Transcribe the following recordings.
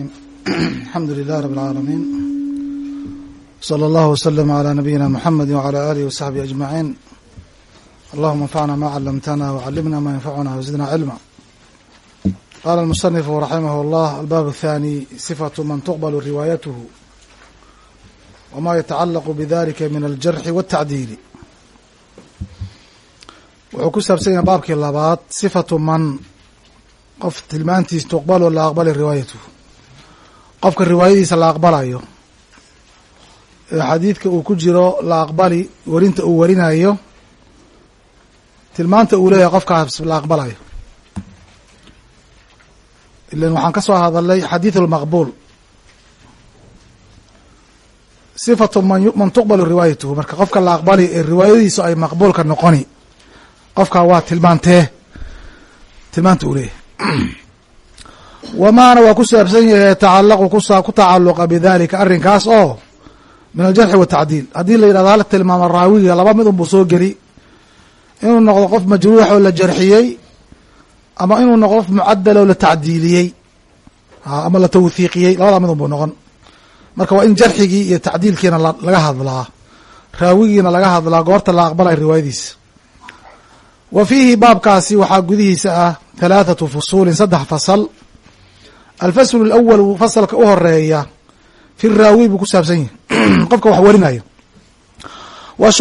alxamdu lilah rab اlcaalamiin slى اllah wslm عlى nabiyina mxamedi wعlى alih wsaxbihi aجmaciin allahuma anfacna ma calamtana wcalimna ma yanfacuna wzidna cilma qala اlmusanifu raximah اllah albaab الthani sifatu man tuqbl riwaayathu wma yatacalaqu bidalika min aljarxi wاtacdiili wuxuu ku saabsan yahay baabkii labaad sifatu man qof tilmaantiis tuqbalu la aqbali riwaayatuhu qofka riwaayadiisa la aqbalayo xadiidka uu ku jiro la aqbali werinta uu warinayo tilmaanta uu leeyahay qofkaas la aqbalayo. Ilan waxaan ka soo hadalnay xadiidu lmaqbuul sifatu man man tuqbalu riwaayatuhu marka qofka la aqbali ee riwaayadiisu ay maqbuulka noqoni qofka waa tilmaantee tilmaanta uu leeyahay wamaana waa ku saabsan yahay yatacalaqu ku tacaluqa bidalika arrinkaas oo min aljarxi watacdiil haddii la yidhahdo hal tilmaamo raawiga laba mid unbuu soo geli. Inuu noqdo qof majruux oo la jarxiyey ama inuu noqdo qof mucadal oo la tacdiiliyey ama la tawthiiqiyey labada mid unbuu noqon. Marka waa in jarxigii iyo tacdiilkiina laga hadlaa. Raawigiina laga hadlaa goorta la aqbalay riwaayadiisa wa fiihi baabkaasi waxaa gudihiisa ah halaathatu fusuulin saddex fasal alfaslu alawal fasalka u horreeya fi raawi buu ku saabsan yahi qofka wax warinayo. Wa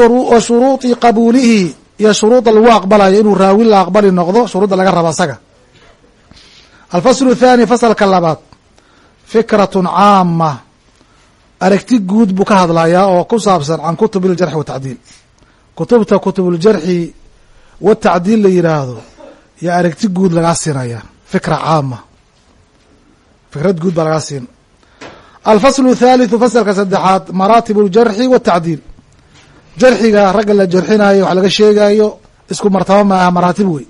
shuruudi qabuulihi iyo shuruudda lagu aqbalayo inuu raawi la aqbali noqdo shuruudda laga rabo asaga alfaslu athani fasalka labaad fikratun caama aragti guud buu ka hadlayaa oo ku saabsan can kutubi iljarxi watacdiil kutubta kutubuljarxi watacdiil la yidhaahdo iyo aragti guud lagaa siinaya fikra caama fikrad guud baa lagaa siin. Alfaslu thaalithu fasalka saddexaad maraatibu ljarxi watacdiil jarxiga ragga la jarxinayo wax laga sheegayo isku martaba ma aha maraatib wey.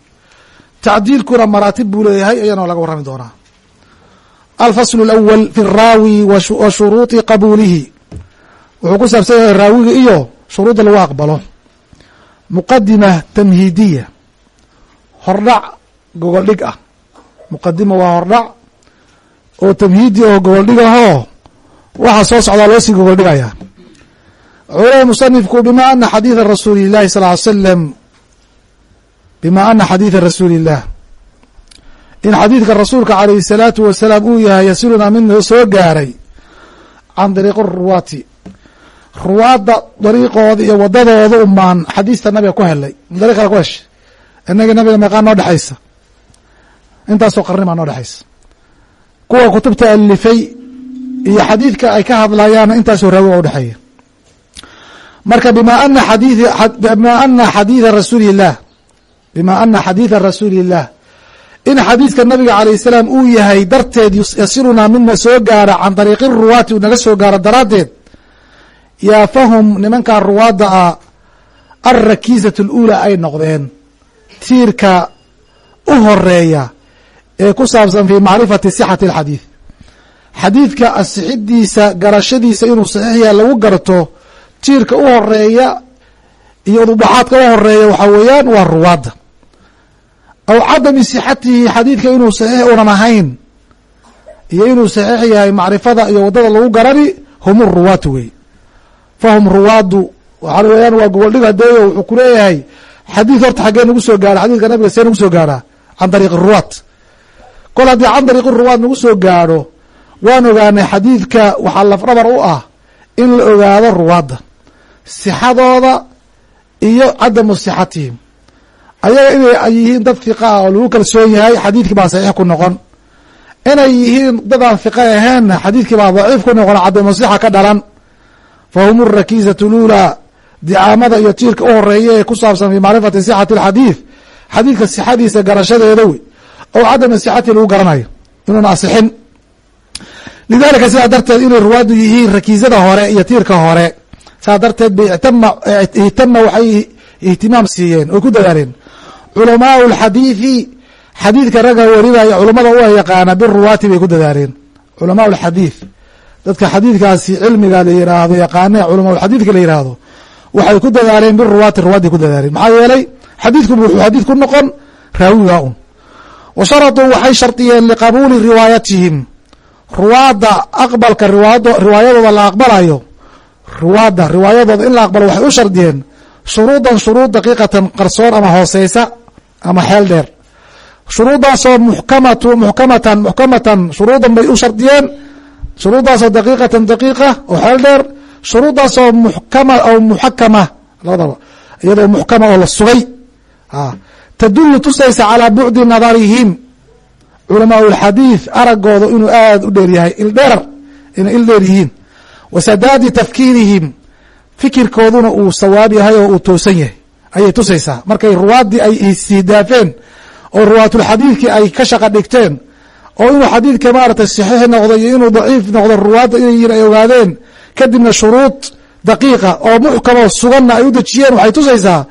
Tacdiilkuna maraatib buu leeyahay ayana laga warrami doonaa. Alfaslu alawal fi raawi wa shuruudi qabuulihi. Wuxuu ku saabsan yahay raawiga iyo shuruudda lagu aqbalo. Muqadima tamhiidiya hordhac gogoldhig ah. Muqadima waa hordhac oo tamhiidi oo gogoldhig ahoo waxaa soo socdaa loo sii gogoldhigayaa culama musanifku bima ana xadiida rasuuli llahi sal ly slam bima ana xadiida rasuuli illah in xadiidka rasuulka calayhi salaatu wasalaam uu yahay yasilunaa mid soo gaaray can dariiqi ruwaati. Ruwaadda dariiqooda iyo wadadooda umaan xadiista nabiga ku helay. Dariiq kale ku heshay. Inaga nabiga meeqaa noo dhexaysa. Intaasoo qarni baa noo dhexaysa kuwa kutubta alifay iyo xadiidka ay ka hadlayaana intaasoo raawi waa udhexeeya marka bima ana xadii bima ana xadiida rasuuli illah bima ana xadiida rasuuli illah in xadiidka nabiga calayh salaam uu yahay darteed yasilunaa midna soo gaara can dariiqi ruwaati naga soo gaaro daraaddeed yaa fahum nimankaa ruwaadda ah alrakiisatu اluulaa ay noqdeen. Tiirka u horreeya ee ku saabsan fi macrifati sixati alxadiid. Xadiidka asixidiisa garashadiisa inuu saxiix yahay lagu garto tiirka u horreeya iyo udubdhaxaadka u horreeya waxaa weeyaan waa ruwaadda aw cadami sixatihi xadiidka inuu saxiix unan ahayn iyo inuu saxiix yahay macrifada iyo waddada lagu garani hum ruwaatu wey. Fahum ruwaadu waxaa weeyaan waa goboldhig hadeeyo wuxuu ku leeyahay xadiid horta xaggee nagu soo gaara xadidka nabiga see nagu soo gaaraa can dariiqi ruwaad kol haddii can dariiqi ruwaad nagu soo gaadho. Waan ogaanay xadiidka waxaa lafdhabar u ah in la ogaado ruwaadda sixadooda iyo cadamu sixatihim. Ayaga inay yihiin dad fiqa ah oo lagu kalsoon yahay xadiidkii baa saxiix ku noqon. Inay yihiin dad aan fiqa aheenna xadiidkii baa daciif ku noqon cadamu sixa ka dhalan. Fa hum rakiisatu lulaa dicaamada iyo tiirka u horreeya ee ku saabsan fi macrifati sixati alxadiid. Xadiidka sixadiisa garashadeeda wey oo cadami sixati lagu garanayo inuuna asixin lidalika sidaa darteed inay ruwaadu yihiin rakiisada hore iyo tiirka hore saa darteed bay ihtama waxay ihtimaam siiyeen oy ku dadaaleen. Culamaau lxadiidi xadiidka ragga warinaya culamada u yaqaana biruwaati bay ku dadaaleen. Culamaa lxadiid dadka xadiidkaasi cilmiga la yiraahdo yaqaane culamaa xadiidka la yiraahdo waxay ku dadaaleen biruwaati ruwaadday ku dadaaleen. Maxaa yeelay xadiidku wuxuu xadiid ku noqon raawiga un wa waxay shardiyeen liqabuuli riwaayatihim ruwaadda aqbalka riwaayadooda la aqbalayo ruwaadda riwaayadooda in la aqbalo waxay u shardiyeen shuruudan shuruud daqiiqatan qarsoon ama hooseysa ama xeel dheer shuruuddaasoo muxkamatu muxkamatan muxkamatan shuruudan bay u shardiyeen shuruuddaasoo daqiiqatan daqiiqa oo xeel dheer shuruuddaasoo muxkama oo muxakama labadaba iyadoo muxkama oo la sugay tadulu tusaysa calaa bucdi nadarihim culamaa اlxadiid aragooda inuu aad u dheer yahay ildherar inay il dheer yihiin. Wa sadaadi tafkiirihim fikirkooduna uu sawaab yahay oo uu toosan yahay. Ayay tusaysaa. Markay ruwaaddii ay istihdaafeen oo ruwaatulxadiidkii ay ka shaqa dhigteen oo inuu xadiidka maaragtay saxiix noqdo iyo inuu daciif noqdo ruwaadda inay yihiin ay ogaadeen. Kadibna shuruud daqiiqa oo muxkamoo suganna ay u dejiyeen waxay tusaysaa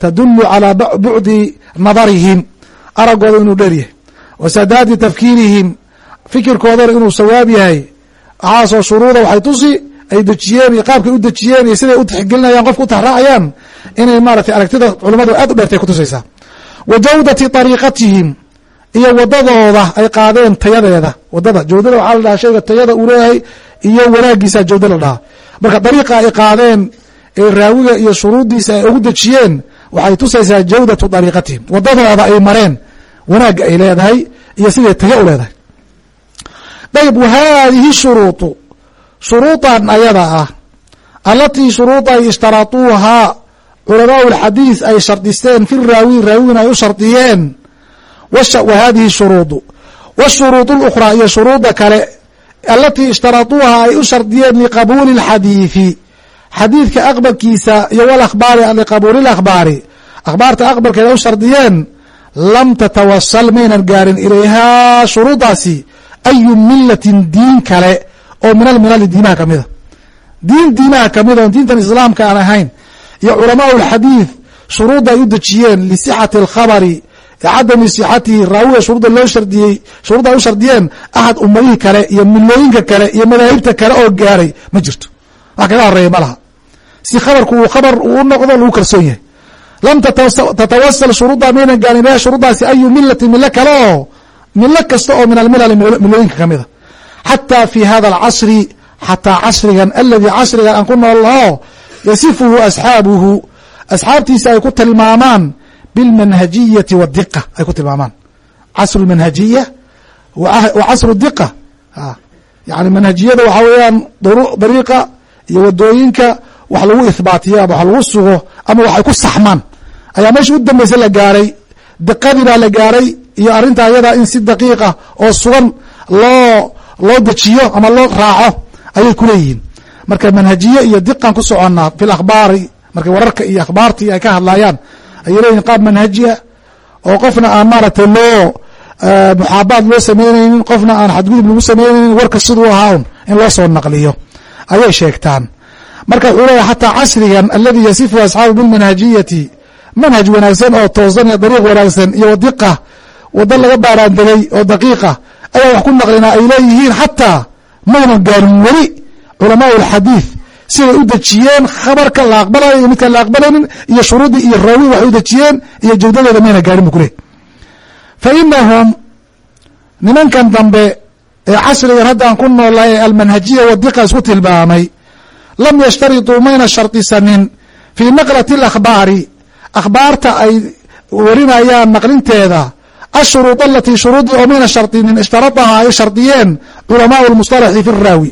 tadulu calaa bucdi nadarihim araggooda inuu dheer yahay. Wa tafkiirihim fikirkoodana inuu sawaab yahay. Waxaasoo shuruuda waxay tusi ay dejiyeen iyo qaabkay u dejiyeen iyo siday u tixgelinayaan qofka u taxraacayaan inay maratay aragtida culamadu aad u dheertay kutusaysaa wa jawdati ariiqatihim iyo wadadooda ay qaadeen tayadeeda. Wadada jawdada waxaa la dhahaa shayga tayada uu leeyahay iyo wanaagiisa jawda la dhahaa. Marka dariiqa ay qaadeen ee raawiga iyo shuruuddiisa ay ugu dejiyeen waxay tusaysaa jawdatu dariiqatihim. Wadadaada ay mareen wanaagga ay leedahay iyo siday taga u leedahay. Dayb wa haadihi shuruudu shuruudan ayada ah allatii shuruud ay ishtaraaduuhaa culamaau lxadiis ay shardisteen fi raawi raawiguna ay u shardiyeen. Wa haadihi shuruudu. Washuruud lukhraa iyo shuruuda kale allatii ishtaraaduuhaa ay u shardiyeen liqabuuli اlxadiidi xadiidka aqbalkiisa iyo walakhbaari liqabuuli lakhbaari akhbaarta aqbalkeeda u shardiyeen lam tatawasal maynan gaarin ilayhaa shuruudaasi ayu milatin diin kale oo min almilali diimaha ka mida. Diin diimaha ka mid oon diintan islaamka aan ahayn. Iyo culamaau lxadiid shuruudda ay u dejiyeen lisixati alkhabari cadami sixatihi raawiga shuruudda loo shardiyey shuruudda ay u shardiyeen ahad ummadihii kale iyo milooyinka kale iyo madaahibta kale oo gaaray ma jirto. Wax kaga horreeya ma laha si khabarku uu khabar uu noqdo lagu kalsoon yahay. Lam tatawasal shuruudda maynan gaarin ilaha shuruuddaasi ayu milatin milo kale oo milo kasta oo min almilali milooyinka kamida xataa fi hada alcasri xataa casrigan aladii casrigan aan ku nool laho yasifuhu asxaabuhu asxaabtiisa ay ku tilmaamaan bilmanhajiyati wadiqa ay ku tilmaamaan. Casru manhajiya wa casru diqa yani manhajiyada waxaa weeyaan dariiqa iyo waddooyinka wax lagu ihbaatiyo ama wax lagu sugo ama waxay ku saxmaan. Ayaa meesha u dambeysa la gaaray diqadii baa la gaaray iyo arrinta ayada in si daqiiqa oo sugan loo loo dejiyo ama loo raaco ayay kuleeyihiin marka manhajiye iyo diqan ku soconnaa fi lakhbaari markay wararka iyo akhbaartii ay ka hadlayaan ayay leeyihiin qaab manhajiya oo qofna aan maaragtay loo muxaabaad loo samaynaynin qofna aan xadgudub lagu samaynaynin warka siduu ahaa un in loo soo naqliyo. Ayay sheegtaan marka wuxuu leeyahy xataa casrigan aladi yasifu asxaabu bilmanhajiyati manhaj wanaagsan oo toosan iyo dariiq wanaagsan iyo diqa wado laga baaraandegay oo daqiiqa ayaa wax ku naqlinaa ay leeyihiin xataa maynan gaarin weli culamaau alxadiid siday u dejiyeen khabarka la aqbalayo iyo midkaan la aqbalaynin iyo shuruuddii iyo raawi waxay u dejiyeen iyo jawdadeeda mayna gaarin bu kuleh fa inahum nimankan dambe ee casrigan haddaan ku noolay ee almanhajiya wadiqa isku tilmaamay lam yashtarituu mayna shardisanin fii naqlati alakhbaari akhbaarta ay warinayaan naqlinteeda ashuruud alatii shuruudii oo mayna shardinin ishtaradahaa ay shardiyeen culamaau lmusalaxi fi raawi.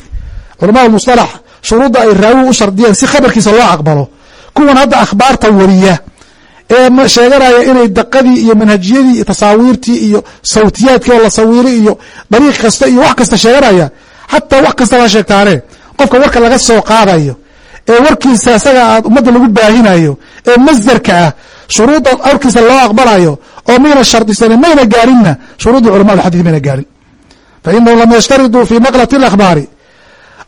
Culamaau lmusalax shuruudda ay raawi u shardiyeen si khabarkiisa loo aqbalo. Kuwan hadda akhbaarta wariya ee sheeganaya inay daqadii iyo manhajiyadii iyo tasaawiirtii iyo sawtiyaadkii oo la sawiray iyo dariiq kasta iyo wax kasta sheeganaya. Xataa wax kasta baa sheegtaane qofka warka laga soo qaadayo ee warkiisa isaga aad ummadda lagu baahinayo ee masdarka ah shuruudda warkiisa loo aqbalayo oo mayna shardisanin mayna gaarinna shuruudda culama alxadid mayna gaarin. Fa inahu lam yashtariduu fii naqlati alakhbaari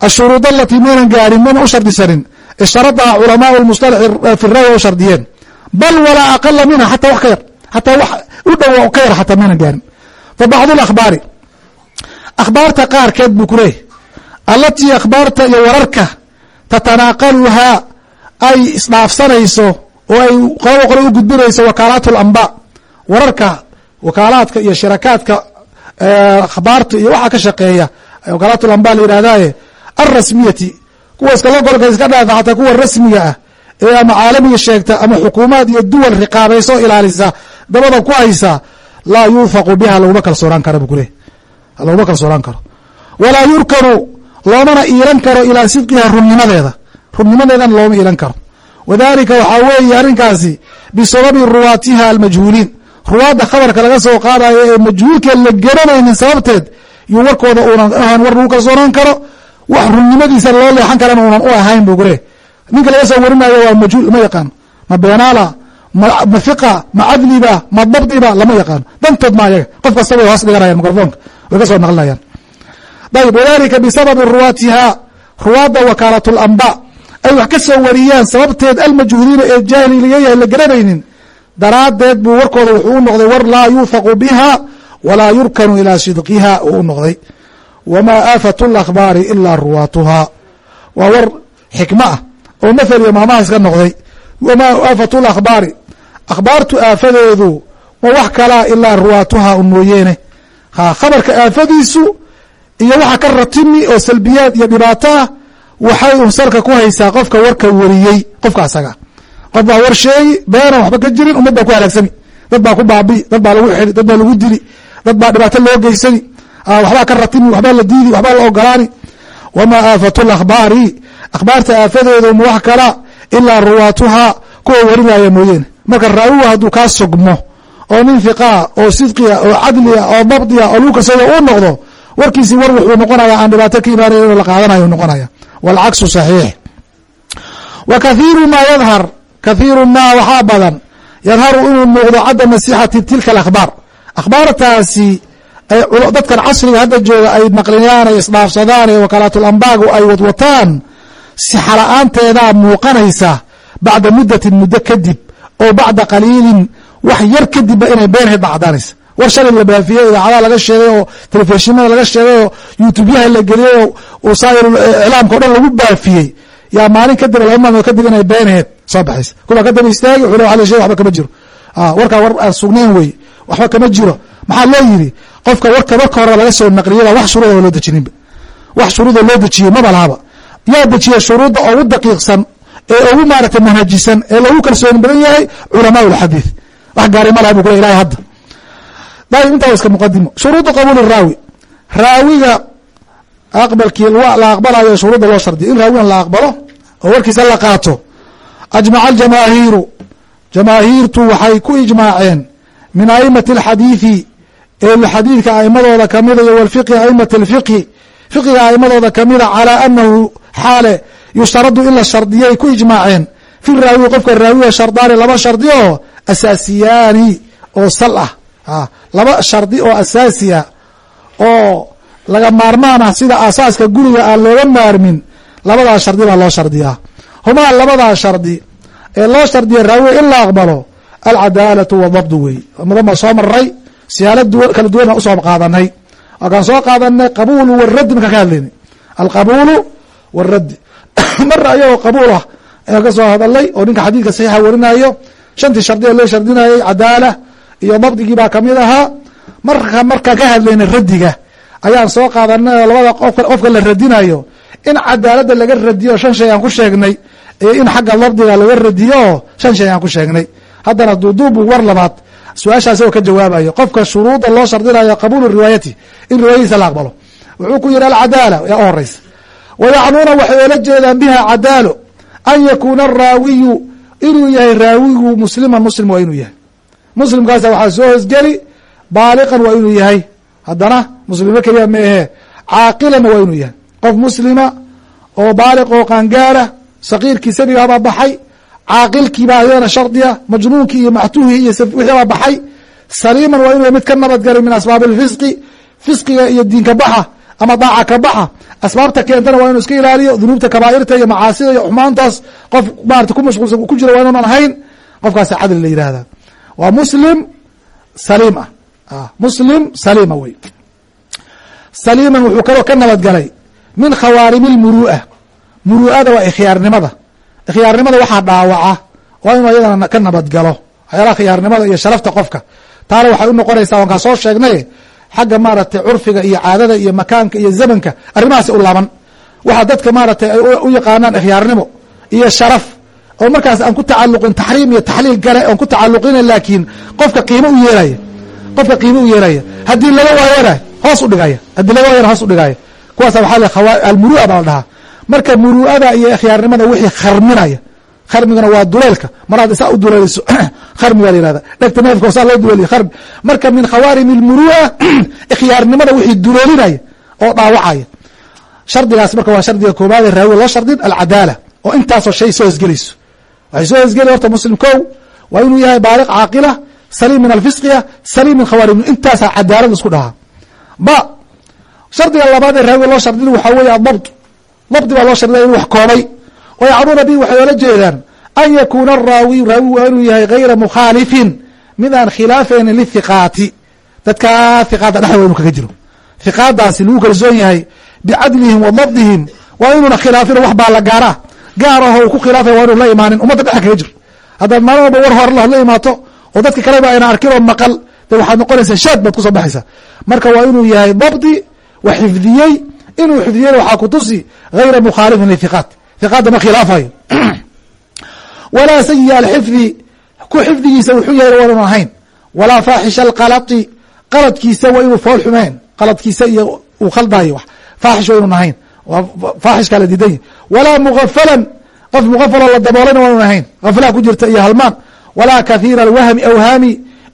ashuruuda alatii maynan gaarin mayna u shardisanin ishtaradaa culamaau lmusalax fi rawi u shardiyeen. Bal walaa aqala minha xataa wax ka yar xataa wax u dhow ka yar xataa maynan gaarin. Fa bacdu alakhbaari akhbaarta qaarkeed buu ku leeyahy alatii akhbaarta iyo wararka tatanaaqaluhaa ay isdhaafsanayso oo ay qolaba qole u gudbinayso wakaalaat اlamba wararka wakaalaadka iyo shirakaadka akhbaarta iyo waxaa ka shaqeeya wakalatul amba la yidhahdaaye alrasmiyati kuwa iskala golka iska dhaafa xataa kuwa rasmiga ah ee ama caalamiga sheegta ama xukuumaad iyo duwal riqaabayso ilaalisa dabada ku haysa laa yuuthaqu biha laguma kalsoonaan karo bu kuleh laguma kalsoonaan karo. Walaa yurkanu loomana iilan karo ilaa sidqiha runnimadeeda. Runnimadeedana looma iilan karo. Wadalika waxaa weeye arrinkaasi bisababi ruwaatiha almajhuuliin. Ruwaadda khabarka laga soo qaadayo ee majhuulkeed la garanaynin sababteed yuu warkooda uunan ahan war lagu kalsoonaan karo wax runnimadiisa loo leexan karana uunan u ahayn bu kule ninka laga soo warinayo waa majhuul lama yaqaano ma beenaala ma hiqa ma cadliba ma dabdiba lama yaqaano dantood ma ayaga qof kasta way hoos dhiganayaan microfonka way ka soo naqlinayaan ayb wadalika bisababi ruwaatiha ruwaadda wakaalat lamba ay wax ka soo wariyaan sababteed almajhuuliina ee jaahiliyayahay la garanaynin daraaddeed buu warkooda wuxuu u noqday war laa yuuthaqu biha walaa yurkanu ilaa sidqiha uu u noqday wamaa aafatu lakhbaari ilaa ruwaatuha waa war xikmo ah oo mathel iyo maamaha iska noqday wamaa aafatu lakhbaari akhbaartu aafadeedu ma wax kalaa ilaa ruwaatuha un mooyeene ha khabarka aafadiisu iyo waxa ka ratimi oo salbiyaad iyo dhibaato ah waxay salka ku haysaa qofka warka wariyey qofka asaga. Qof baa war sheegi beenan waxba ka jirin ummad baa ku halaagsani. Dad baa ku baabi'i dad baa lagu xili dad baa lagu dili dad baa dhibaato loo geysani. Waxbaa ka ratimi waxbaa la diidi waxbaa la ogolaani wamaa aafatu lakhbaari akhbaarta aafadeedu ma wax kala ilaa ruwaatuha kuwa warinaya mooyeene marka raawigu hadduu kaa sugmo oo nin fiqaa oo sidqiya oo cadliya oo dabdiya oo lagu kalsooya uu noqdo warkiisi war wuxuu noqonaya aan dhibaato ka imaanayn inuu la qaadanayo noqonaya waalcaksu saxiix. Wa kathiiru maa yadhar. Kathiiru maa waxaa badan yadharu inuu muuqdo cadama sixati tilka alakhbaar. Akhbaartaasi dadkan casriga hadda jooga ay naqliyaan ay isdhaafsadaan ee wakalaatulambaagu ay wadwataan sixa la'aanteedaa muuqanaysa bacda muddatin muddo kadib oo bacda qaliilin wax yar kadibba inay beenheed baa caddaanaysa war la baafiyey idaacadaha laga sheegay oo telefishinada laga sheegay oo youtubyaha la geliyey oo wasaa'ir iclaamka o dhan lagu baafiyey. Yaa maalin kadib laba maalmood kadib inay beenheed soo baxaysa. Kuwaa ka daba istaagi wuxuu le la sheegay waxba kama jiro. Warkaa war aan sugnayn wey. Waxba kama jiro. Maxaa loo yidhi? Qofka warka marka hore laga soo naqliyaba wax shuruuda loo dejininba wax shuruuda loo dejiye maba lahaba yaa dejiya shuruudda ugu daqiiqsan ee ugu maaragtay manhajisan ee loogu kalsooni badan yahay culamaa lxadiid wax gaari ma laha bu kule ilahay hadda dayib intaa wa iska muqadimo shuruudu qabuuli raawi. Raawiga aqbalkii la aqbalayo shuruudda loo shardiyo. In raawigan la aqbalo oo warkiisa la qaato. Ajmaca aljamaahiiru jamaahiirtu waxay ku ijmaaceen min aimati alxadiidi ehlxadiidka aimadooda kamida iyo wlfiqhi aimati alfiqhi. Fiqiga aimadooda kamida calaa anahu xaale yushtaradu in la shardiyay ku ijmaaceen. Fi raawi qofka raawiga shardaani laba shardi oo asaasiyaani oo sal ah laba shardi oo asaasi ah oo laga maarmaan ah sida asaaska guriga aan looga maarmin labadaa shardi baa loo shardiyaa. Humaa labadaa shardi ee loo shardiya raawiga in la aqbalo alcadaalatu wadabdu wey mudan baa soo maray siyaalo kala duwan baan u soo qaadanay waakaan soo qaadanay qabuulu waraddi markaan ka hadlaynay alqabuulu waraddi mara ayagoo qabuul ah ayaan ka soo hadalay oo ninka xadiidka saxiixa warinayo shantii shardi oo loo shardinayay cadaala iyo dabdigii baa ka mid ahaa. Marka markaan ka hadlaynay raddiga ayaan soo qaadanay oo labada qofka la radinayo in cadaaladda laga radiyo shan shay aan ku sheegnay iyo in xagga dabdiga laga radiyo shan shay aan ku sheegnay. Haddana duuduubu war labaad su'aashaas oo ka jawaabayo. Qofka shuruuda loo shardinayo qabuulu riwaayati in riwaayadiisa la aqbalo. Wuxuu ku yihi alcadaala yaa u horeysa wayacnuuna waxay oola jeedaan biha cadaalo an yakuuna araawiyu inuu yahay raawigu musliman muslim waa inuu yahay muslimkaasa waxaa soo hosgeli baaliqan waa inuu yahay. Haddana muslimo keliya ma ahee caaqilanna waa inuu yahay. Qof muslima oo baaliq oo qaangaara sakiirkii sabigaabaa baxay caaqilkiibaa ayadana shardiya majnuunkii iyo maxtuuhii iyo wixii baa baxay saliiman waa inuu mid ka nabadgalay min asbaab alfisqi fisqiga iyo diinka baxa ama daaca ka baxa asbaabta keentana waa inuu iska ilaaliyo dunuubta kabaa'irta iyo macaasida iyo xumaantaas qof maarata ku mashquulsan ku jira waa inuunan ahayn qofkaasa cadli la yihahda waa muslim saliim ah muslim saliima wey. Saliiman wuxuu kaloo ka nabadgalay min khawaarimi lmuru'a muru'ada waa ikhyaarnimada ikhyaarnimada waxaa dhaawaca. Waa inuu ayadana ka nabadgalo waxyaalaha khiyaarnimada iyo sharafta qofka. Taana waxay u noqonaysaa waan kaa soo sheegnay xagga maaragtay curfiga iyo caadada iyo makaanka iyo zamanka arrimahaasi u laaban. Waxa dadka maaragtay ay u yaqaanaan ikhyaarnimo iyo sharaf oo markaas aan ku tacaluqin taxriim iyo taxliil gale oon ku tacaluqina laakiin qofka qiimo u yeelaya qofka qiimo u yeelaya haddii laga waayana hoos u dhigaya haddii laga waayana hoos u dhigaya kuwaasa waxaa le khawa almuru'a baa la dhahaa. Marka muru'ada iyo ikhyaarnimada wixii kharminaya kharmigana waa duleelka. Maraad isaa u duleeliso kharmi baa la yihahda dhegta neefka saa loo duleeliyo kharmi. Marka min khawaarim almuru'a ikhyaarnimada wixii duleelinaya oo dhaawacaya. Shardigaas marka waa shardiga koobaadee raawiga loo shardin alcadaala. Oo intaasoo shay soo hosgelayso waxay soo hosgelaya horta muslim kow waa inuu yahay baaliq caaqila saliim min alfisqiya saliim min khawaarim intaasaa cadaalad isku dhahaa ba shardiga labaad ee raawiga loo shardin waxaa weeye adabt dabdi baa loo shardinaya inu wax koobay. Oo yacnuuna bi waxay oola jeedaan an yakuuna araawiyu raawi waa inuu yahay gayra mukhaalifin mid aan khilaafaynin lithiqaati. Dadka hiqaadda dhexda wa inu kaga jiro. Hiqaadaasi lagu kalsoon yahay bicadlihim wa dabdihim. Waa inuuna khilaafin wax baa la gaaraa gaar aho uu ku khilaafaya waa inu la imaanin. Ummadda dhexa kaga jiro. Haddaad maalin walba war hor la imaato oo dadka kaleba ayna arkin oo maqal de waxaad noqonaysaa shaad baad ku soo baxaysaa. Marka waa inuu yahay dabdi wax xifdiyey. Inuu xifdiyeyna waxaa kutusi gayra mukhaalifin lithiqaat hiqaadda ma khilaafayo. Walaa sayi alxifdi ku xifdigiisa wuxuu yahay waa inu ahayn. Walaa faaxisha alqalati qaladkiisa waa inuu fool xumeyn qaladkiisa iyo uu khaldaayo wax. Faaxish waa inun ahayn. Faaxishkaa la diidan yahy walaa mugafalan qof mugafaloo la daboolayna waa inu ahayn gaflaa ku jirta iyo halmaan walaa kathiira alwahmi awhaami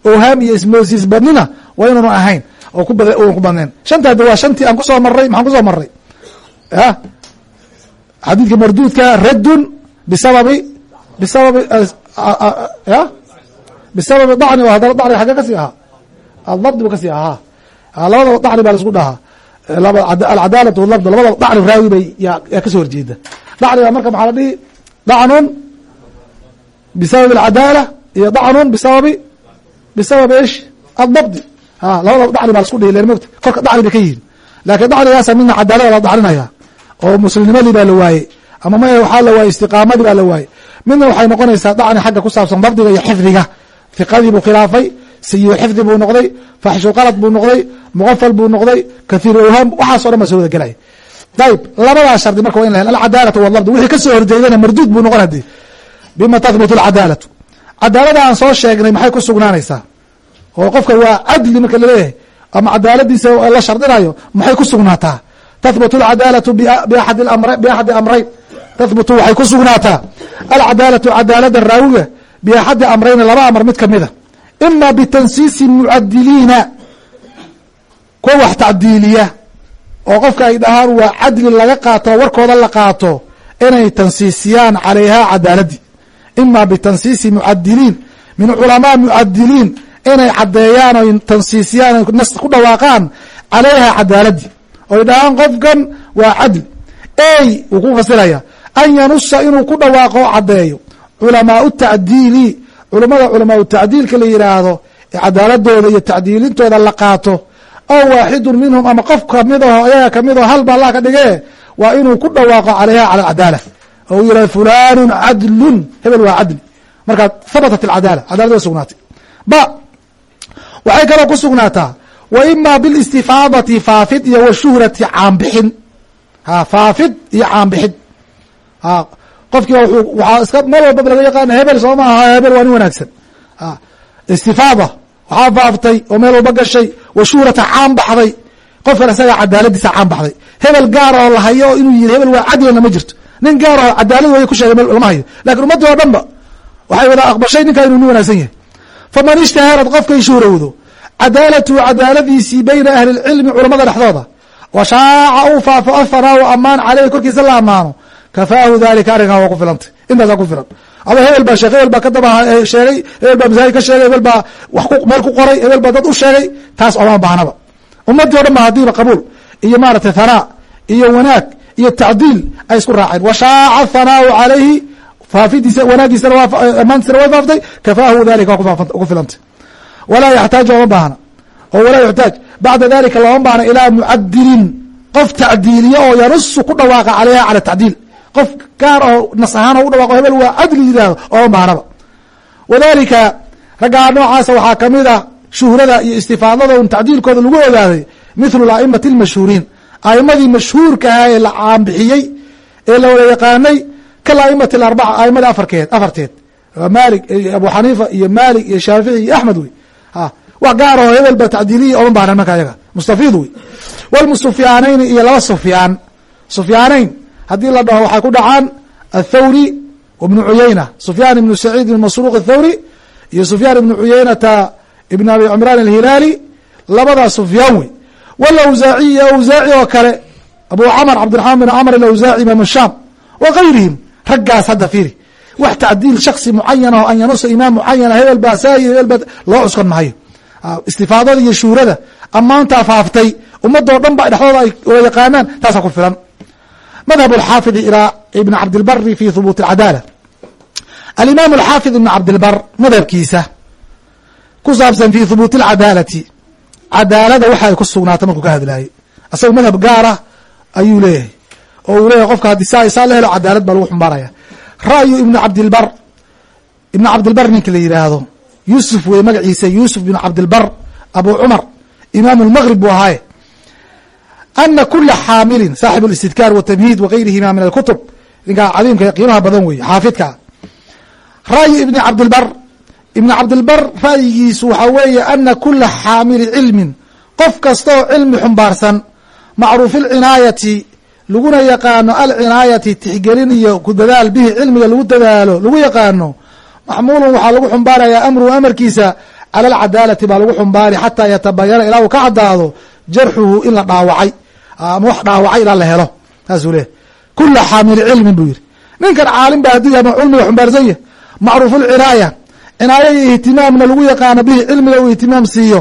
awhaam iyo ismoosiis badnina waa inuunu ahayn oo ku badneen shantaadi waa shantii aan ku soo maray maxaan ku soo maray ya xadiidka marduudka raddun bisababi bisababi ya bisababi dacni haddana dacni xagee ka sii ahaa adabdi bu ka sii ahaa labadaba dacni baa la isku dhahaa alcadaalatu walabd labadaba dacni raawi bay yaa ka soo horjeeda. Dacniga marka maxaa la dhihi? Dacnun bisababi alcadaala iyo dacnun bisababi bisababi ish adabdi labadaba dacni baa lasku dhihi len mogta korka dacni bay ka yihiin. Laakiin dacnigaasa midna cadaalada la dacninaya oo muslimnimadii baa la waayey. Ama ma waxaa la waayey istiqaamadii baa la waayey. Midna waxay noqonaysaa dacni xagga ku saabsan dabdiga iyo xifdiga. Hiqadii buu khilaafay sayi xifdi buu noqday faxishulqalad buu noqday muqafal buu noqday kathiir awhaam waxaaso dhan baa soo wada gelaya ayib labadaa shardi marka wa in la hel alcadaalatu walabd wixii ka soo horjeedana marduud buu noqon haddii bima tahbutu alcadaalatu. Cadaalada aan soo sheegnay maxay ku sugnaanaysaa? Oo qofka waa cadli marka la leeyahay ama cadaaladiisa la shardinayo maxay ku sugnaataa? Tahbutu alcadaalatu biaxadi amrayn tahbutu waxay ku sugnaataa. Alcadaalatu cadaalada raawiga biaxadi amrayni laba amar mid kamida ima bitansiisi mucadiliina kuwa wax tacdiiliya oo qofka ay dhahaan waa cadli laga qaato warkooda la qaato inay tansiisiyaan calayhaa cadaaladii ima bitansiisi mucadiliin min culamaa mucadiliin inay caddeeyaan oy tansiisiyaan nas ku dhawaaqaan calayhaa cadaaladii oy dhahaan qofkan waa cadli ey wuu ku fasiraya an yanusa inuu ku dhawaaqo o caddeeyo culamaau tacdiili culamada culamaau tacdiilka la yidhaahdo ee cadaaladooda iyo tacdiilintooda la qaato aw waaxidun minhum ama qof ka mid aho ayaga ka mid aho hal ba allah ka dhigee waa inuu ku dhawaaqo calayha cala alcadaala oo uu yihahdo fulanun cadlun. Hebel waa cadli. Markaa habatat alcadaala cadalad way sugnaatay. Ba waxay kaloo ku sugnaataa wa bilistifaadati faafid iyo washuhrati caanbixin. Ha faafid iyo caanbixin ha qofkii waxaa iska meel walbaba laga yaqaana hebel soo maaha hebel waa nin wanaagsan. Istifaada waxaa faaftay oo meel walba gashay washuhrata caan baxday. Qofkan isaga cadaaladiisa caan baxday. Hebel gaar oo oo inuu yiri hebel waa cadlina ma jirto. Nin gaar oo cadaalad way ku sheegay lama hayo. Lakin ummadii oo dhan waxay wada aqbashay ninkaa inuu nin wanaagsan yahay. Faman ishtaharad qofkay shuhrowdo cadaalatu cadaaladiisii bayna ahli lcilmi culamada dhexdooda wa uu faafo afanaa u caleyhi korkiisa la ammaano kafaahu dalika arrinkan waa ku filantay intaasaa ku filan aba hebel baa sheeg hebel baa ka daba sheegay hebel baa masaajid ka sheegay hebel baa wax meel ku qoray hebel baa dad u sheegay taas ooma baahnaba ummadii o dhan ba hadiiba qabuul iyo maaragtay hanaa iyo wanaag iyo tacdiil ay isku raaceen wa shaaca thanaau calayhi faafidiisa wanaagiisana amaantiisana way faaftay kafaahu dalika waa ku filantay walaa yaxtaaju oma baahna oo walaa yuxtaaj bacda dalika looma baahna ilaa mucadilin qof tacdiiliya oo yanusu ku dhawaaqa calayha cala tacdiil qof gaar oo nas ahaan oo u dhawaqo hebel waa cadli yidhahdo ooma baahnaba wadalika raggaa noocaasa waxaa ka mid ah shuhrada iyo istifaadada un tacdiilkooda lagu ogaaday mithlu aimati lmashhuuriin aimadii mashhuurka ahaa ee la caanbixiyey ee la wada yaqaanay kal aimati alarbaca aimada afarkeed afarteed. Maalik abu xaniifa iyo maalik iyo shaafici iyo axmed wey. Wax gaaroo hebel ba oman baanan marka ayaga mustafiid wey. Wlmusufyaanayni iyo laba sufyaan. Sufyaanayn haddii la dhaho waxay ku dhacaan athawri ibnu cuyayna sufyaan ibnu saciid ibn masruuq athawri iyo sufyaan ibnu cuyaynata ibn abi cimraan alhilaali labadaa sufyaan wey. Wlawsaaciy iyo awsaaci oo kale abu camr cabdiraxmaan bin camr alawsaaci imaam shaam wa gayrihim raggaas hadda fiiri. Wax tacdiil shaksi mucayan oo an yanusa imaam mucayana hebel baa saayid hebel baa loo cuskan mahayo istifaadada iyo shuhrada ammaantaa faaftay ummadoo dhan ba dhexdooda ay yaqaanaan taasaa ku filan madhab alxaafidi ilaa ibn cabdilbari fi hubuut alcadaala alimaam alxaafid ibn cabdilbar madhabkiisa ku saabsan fi hubuuti alcadaalati cadaalada waxa ay ku sugnaata markuu ka hadlaayey asaga madhab gaara ayuu leeyahay. Oo uu leeyahay qofka haddii saa saa la helo cadaalad baa lagu xumbaaraya. Ra'yu ibn cabdilbar ibn cabdilbar ninka la yidhaahdo yuusuf wey magaciisa yuusuf ibn cabdilbar abu cumar imaam lmgrib buu ahaaye ana kula xaamilin saaxib اlistidkaar wtamhiid wagayrihima min alkutub ninkaa cadiimka qiimaha badan wey xaafidka ra'yu ibni cabdilbar ibn cabdilbar ra'yigiisu waxaa weeye ana kula xaamili cilmin qof kasta oo cilmi xumbaarsan macruufi lcinaayati laguna yaqaano alcinaayati tixgelin iyo ku dadaal bihi cilmiga lagu dadaalo lagu yaqaano maxmuulun waxaa lagu xumbaarayaa amruhu amarkiisa cala alcadaalati baa lagu xumbaari xataa yatabayana ilaa uu ka caddaado jarxuhu in la dhaawacay ama wax dhaawacay ilaa la helo. Saasuu leeyahy kula xaamili cilmin buu yidhi. Ninkan caalim ba hadduu yahay cilmiga xumbaarsan yahy macruufu lcinaaya cinaayo iyo ihtimaamna lagu yaqaano bihi cilmiga uu ihtimaam siiyo.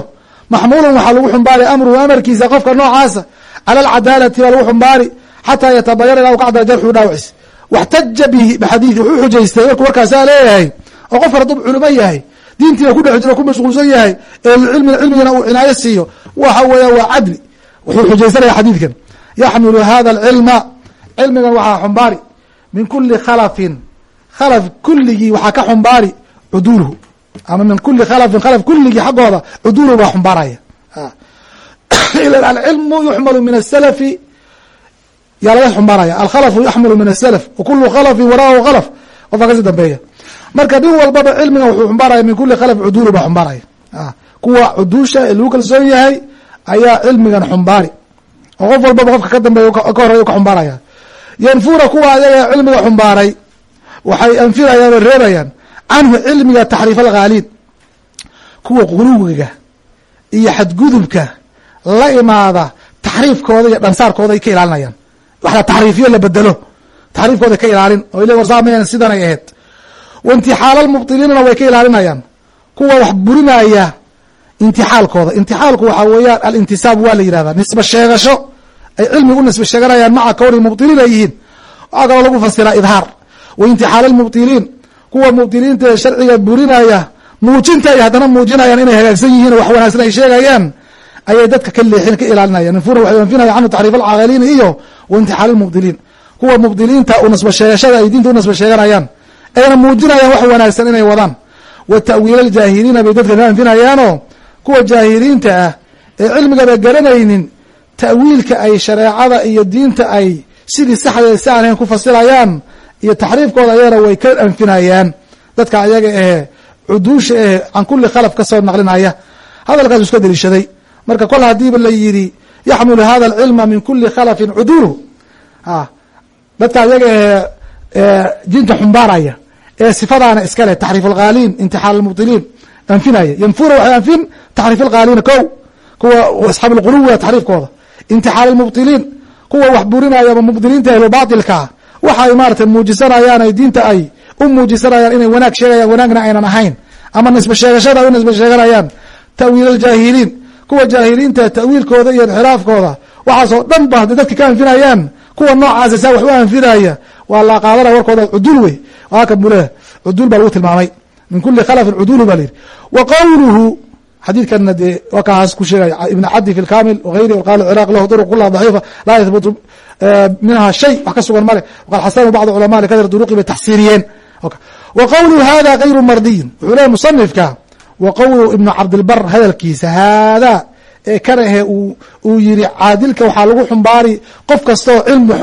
Maxmuulun waxaa lagu xumbaari amruhu amarkiisa qofka noocaasa cala alcadaalati baa lagu xumbaari xataa yatabayana ilaa uu ka caddaado jarxuhu dhaawaciis waxtaja bihi bxadiidi wuxuu xujaystay markuu warkaasaa leeyahay oo qof hadduu culimo yahay diintiina ku dhex jiro ku mashquulsan yahay ehlulcilmina cilmigana uu cinaayo siiyo. Waxa weeya waa cadli wuxuu xujaysanaya xadiidkan. yaxmilu hada alcilma cilmigan waxaa xumbaari min kuli khalafin khalaf kulligii waxaa ka xumbaari cuduuluhu ama min kuli khalafin khalaf kulligii xaggooda cuduuluhu baa xumbaaraya. Ilan alcilmu yuxmalu min asalafi yaa laga xumbaaraya. Alkhalafu yaxmilu min asalaf wa kulu khalafin waraahu khalaf. Qofka ka sii dambeeya. Marka nin walbaba cilmigan wuxuu xumbaaraya min kuli khalaf cuduulu baa xumbaaraya. Kuwa cuduusha ee lagu kalsoon yahay ayaa cilmigan xumbaari. Oo qof walbaba qofka ka dambeeya ka horeya ka xumbaaraya. Yanfuna kuwa ayaga cilmiga xumbaaray. Waxay anfinayaan oo reebayaan canhu cilmiga taxriif alghaaliin kuwa quluwiga iyo xadgudubka la imaada taxriifkooda iyo dhansaarkooda ay ka ilaalinayaan. Wax la taxriifiyo la bedelo. Taxriifkooda ka ilaalin. Oo ile warsaamayan sidanay ahayd. Waintixaal almubtiliinana way ka ilaalinayaan. Kuwa wax burinaya intixaalkooda. Intixaalku waxaa weeyaan alintisaab waa la yihahdaa nisbe sheegasho ay cilmigu nisbe sheeganayaan maca kowni mubtiliin ay yihiin. Waxaa kaloo lagu fasiraa idhaar. Wa intixaal almubtiliin. Kuwa mubtiliinta ee sharciga burinaya muujinta ay haddana muujinayaan inay hagaagsan yihiin wax wanaagsan ay sheegayaan ayay dadka ka leexin ka ilaalinayaan. Infuna waxay anfinaya canhu taxriif alcaaqiliin iyo wa intixaal almubtiliin. Kuwa mubtiliinta u nisbe sheegashada ay diinta u nisbe sheeganayaan. Ayna muujinayaan wax wanaagsan inay wadaan. Wa ta'wiil aljaahiliina bay dadka ka anfinayaanoo kuwa jaahiliinta ah ee cilmigaba garanaynin ta'wiilka ay shareecada iyo diinta ay sidii saxdeed si aan ahayn ku fasirayaan iyo taxriifkooda ayagana way ka anfinayaan. Dadka ayaga ahee cuduusha ahe can kuli khalaf ka soo naqlinaya hadalkaasu iska deliishaday. Marka kol hadiiba la yidhi yaxmilu hada alcilma min kuli khalafin cuduulu a dadka ayaga ahee diinta xumbaaraya ee sifadaana iska leh taxriif alghaaliin intixaal almubtiliin anfinaya yanfuna waxay anfin taxriif alghaaliina ko kuwa asxaab alquluwi taxriifkooda intixaal almubtiliin kuwa wax burinaya ama mubtiliinta ahlubaatilkaa waxa ay muujisanayaan ay diinta ay u muujisanayaan inay wanaag sheegayaan wanaagna aynan ahayn ama nisbe sheegashada ay u nisbe sheeganayaan ta'wiil aljaahiliin kuwa jaahiliinta ta'wiilkooda iyo inxiraafkooda waxaasoo dhan ba hadday dadka ka anfinayaan kuwa noocaasa saa wax u anfinaya waa la qaadanaya warkooda cudul wey waaka buleha cudul baa lagu tilmaamay min kuli khalafin cudulu ba la yidhi wa qowluhu xadiidkana dee waa kaas ku sheegaya ibn cadi fi lkamil wغayri qal ciraaq lahu duruq kulaha daciifa laa yahbutu minha shay wax ka sugan male waqad xasanu bacd culama likadr duruqi bay taxsiiriyeen wa qowluhu hada gayru mardiyin wuxuu leeyahy musanifka wa qowlu ibnu cabdilbar hadalkiisa haadaa ee kan ahe uu yiri caadilka waxaa lagu xumbaari qof kastaoo cilmi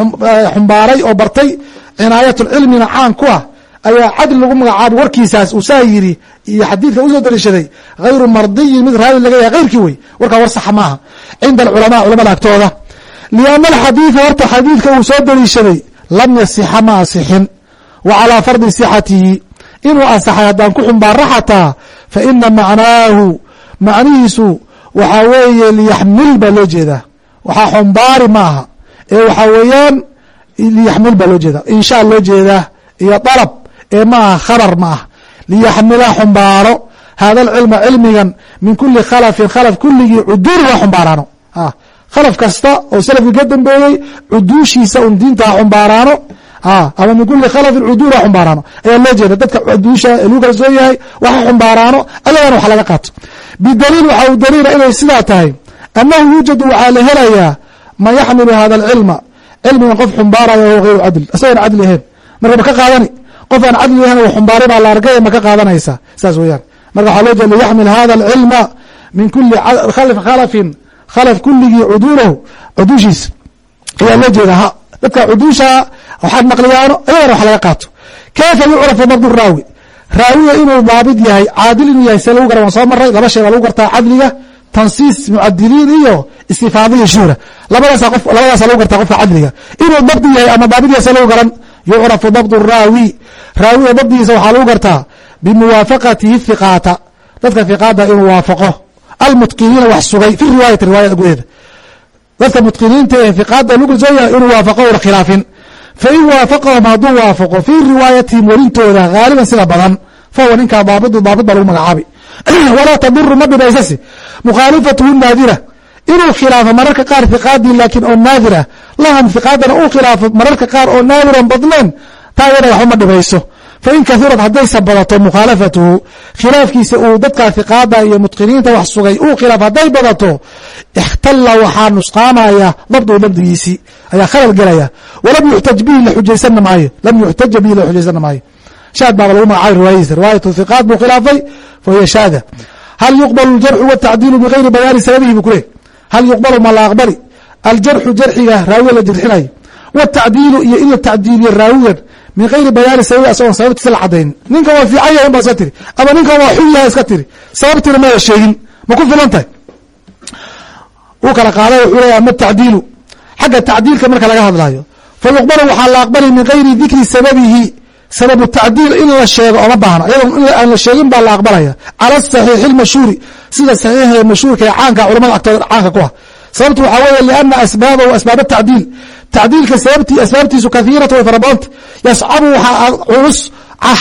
xumbaaray oo bartay cinaayatulcilmina caan ku ah ayaa cadli lagu magacaabay warkiisaas uu saa yiri iyo xadiidka u soo daliishaday hayru mardiyin mid raali laga yahay hayrkii wey warkaa war saxa maaha cinda alculamaa culamada agtooda. Lianna alxadiida horta xadiidka uu soo daliishaday lam yasixa ma asixin wa calaa fardi sixatihi inuu asaxay haddaan ku xumbaarra xataa fa ina macnaahu macnihiisu waxaa weeye liyaxmil baa loo jeedaa waxaa xumbaari maaha ee waxaa weeyaan liyaxmil baa loo jeedaa inshaa loo jeedaa iyo dalab ee maaha khabar ma ah liyaxmila xumbaaro hada alcilma cilmigan min kuli khalafin khalaf kulligii cuduuri waa xumbaaraano. Khalaf kasta oo salafkii ka dambeeyey cuduushiisa un diinta ha xumbaaraano. Ama min kuli khalafin cuduur ha xumbaaraano. Ayaa loo jeeda dadka cuduusha ee lagu kalsoon yahay waxa xumbaaraano ayagana wax laga qaato. Bidaliil waxa uu daliila inay sidaa tahay annahu yuujadu waxaa la helayaa man yaxmilu hada alcilma cilmigan qof xumbaaraya o hayru cadl isagoona cadli ahayn. Marka ma ka qaadani qof aan cadli ahayn u xumbaaray baa la arkay ma ka qaadanaysa? Saas weeyaan. Marka waxaa loo jeeda liyaxmil hada alcilma min kuli khalafin khalaf kuligii cuduulahu cuduushiisa ayaa loo jeeda dadka cuduusha waxaad maqliyaano? Ayagana wax laga qaato. Kayfa yucrafu dabdu raawi? Raawiga inuu daabid yahay caadil inuu yahay se lagu gara waan soo maray laba shay baa lagu gartaa cadliga tansiis mucadiliin iyo istifaadiya shuhra. Labadaasa labadaasa lagu gartaa qofka cadliga. Inuu dabdi yahay ama daabid yahay se lagu garan yucrafu dabdu raawi. Raawiga dabdigiisa waxaa lagu gartaa bimuwaafaqatihi hiqaata dadka hiqaada inuu waafaqo. Almutqiniina wax sugay fi riwaayati riwaayada gudaheeda dadka mutqiniinta ee hiqaada lagu kalsoon yahay inuu waafaqo una khilaafin. Fain waafaqahum hadduu waafaqo fii riwaayatihim werintooda haaliban sida badan fahuwa ninkaa daabidu daabid baa lagu magacaabi. Walaa taduru ma dhibaysasi. Mukhaalifatuhu naadira inuu khilaafo mararka qaar hiqaadii laakiin oo naadirah lahum hiqaadana uu khilaafo mararka qaar oo naadiran badnayn taa iyada waxba ma dhibayso. Fain kahurat haddaysa badato mukhaalafatuhu khilaafkiisa uu dadka hiqaada iyo mutqiniinta wax sugay uu khilaaf hadday badato ikhtala waxaa nusqaamaya dabdu dabdigiisii ayaa khalal gelaya walam yuxtaj bihi la xujaysana maayo lam yuxtaja bihi la xujaysana maayo shaad baaba lagu magacabay riwaayadiisa. Riwaayatu hiqaat buu khilaafay fa hiya shaada. Hal yuqbalu aljarxu watacdiilu bigayri bayaani sababihi buu kuleh hal yuqbalu ma la aqbali aljarxu jarxiga raawiga la jirxinayo watacdiilu iyo in la tacdiiliyo raawigan min gayri bayaani sababi asagoon sababtiisa la cadaynin ninkan waa fiican yahay baa iska tiri ama ninkan waa xun yahay iska tiri sababtiina mada sheegin ma ku filan tahay wuu kala qaaday wuxuu leeya ama tacdiilu xagga tacdiilka marka laga hadlayo fa waxaa la aqbali min gayri dikri sababihi sababu tacdiil in la sheego oma baahna iyadoo aan la sheegin baa la aqbalaya cala asaxiixi lmashhuuri sida saxiixa ee mashhuurka ee caanka culamada agtooda caanka ku ah. Sababtu waxaa weeye liana asbaabahu asbaab tacdiil. Tacdiilka sababti asbaabtiisu kahiirata way farabadanta yascabu waxaa culus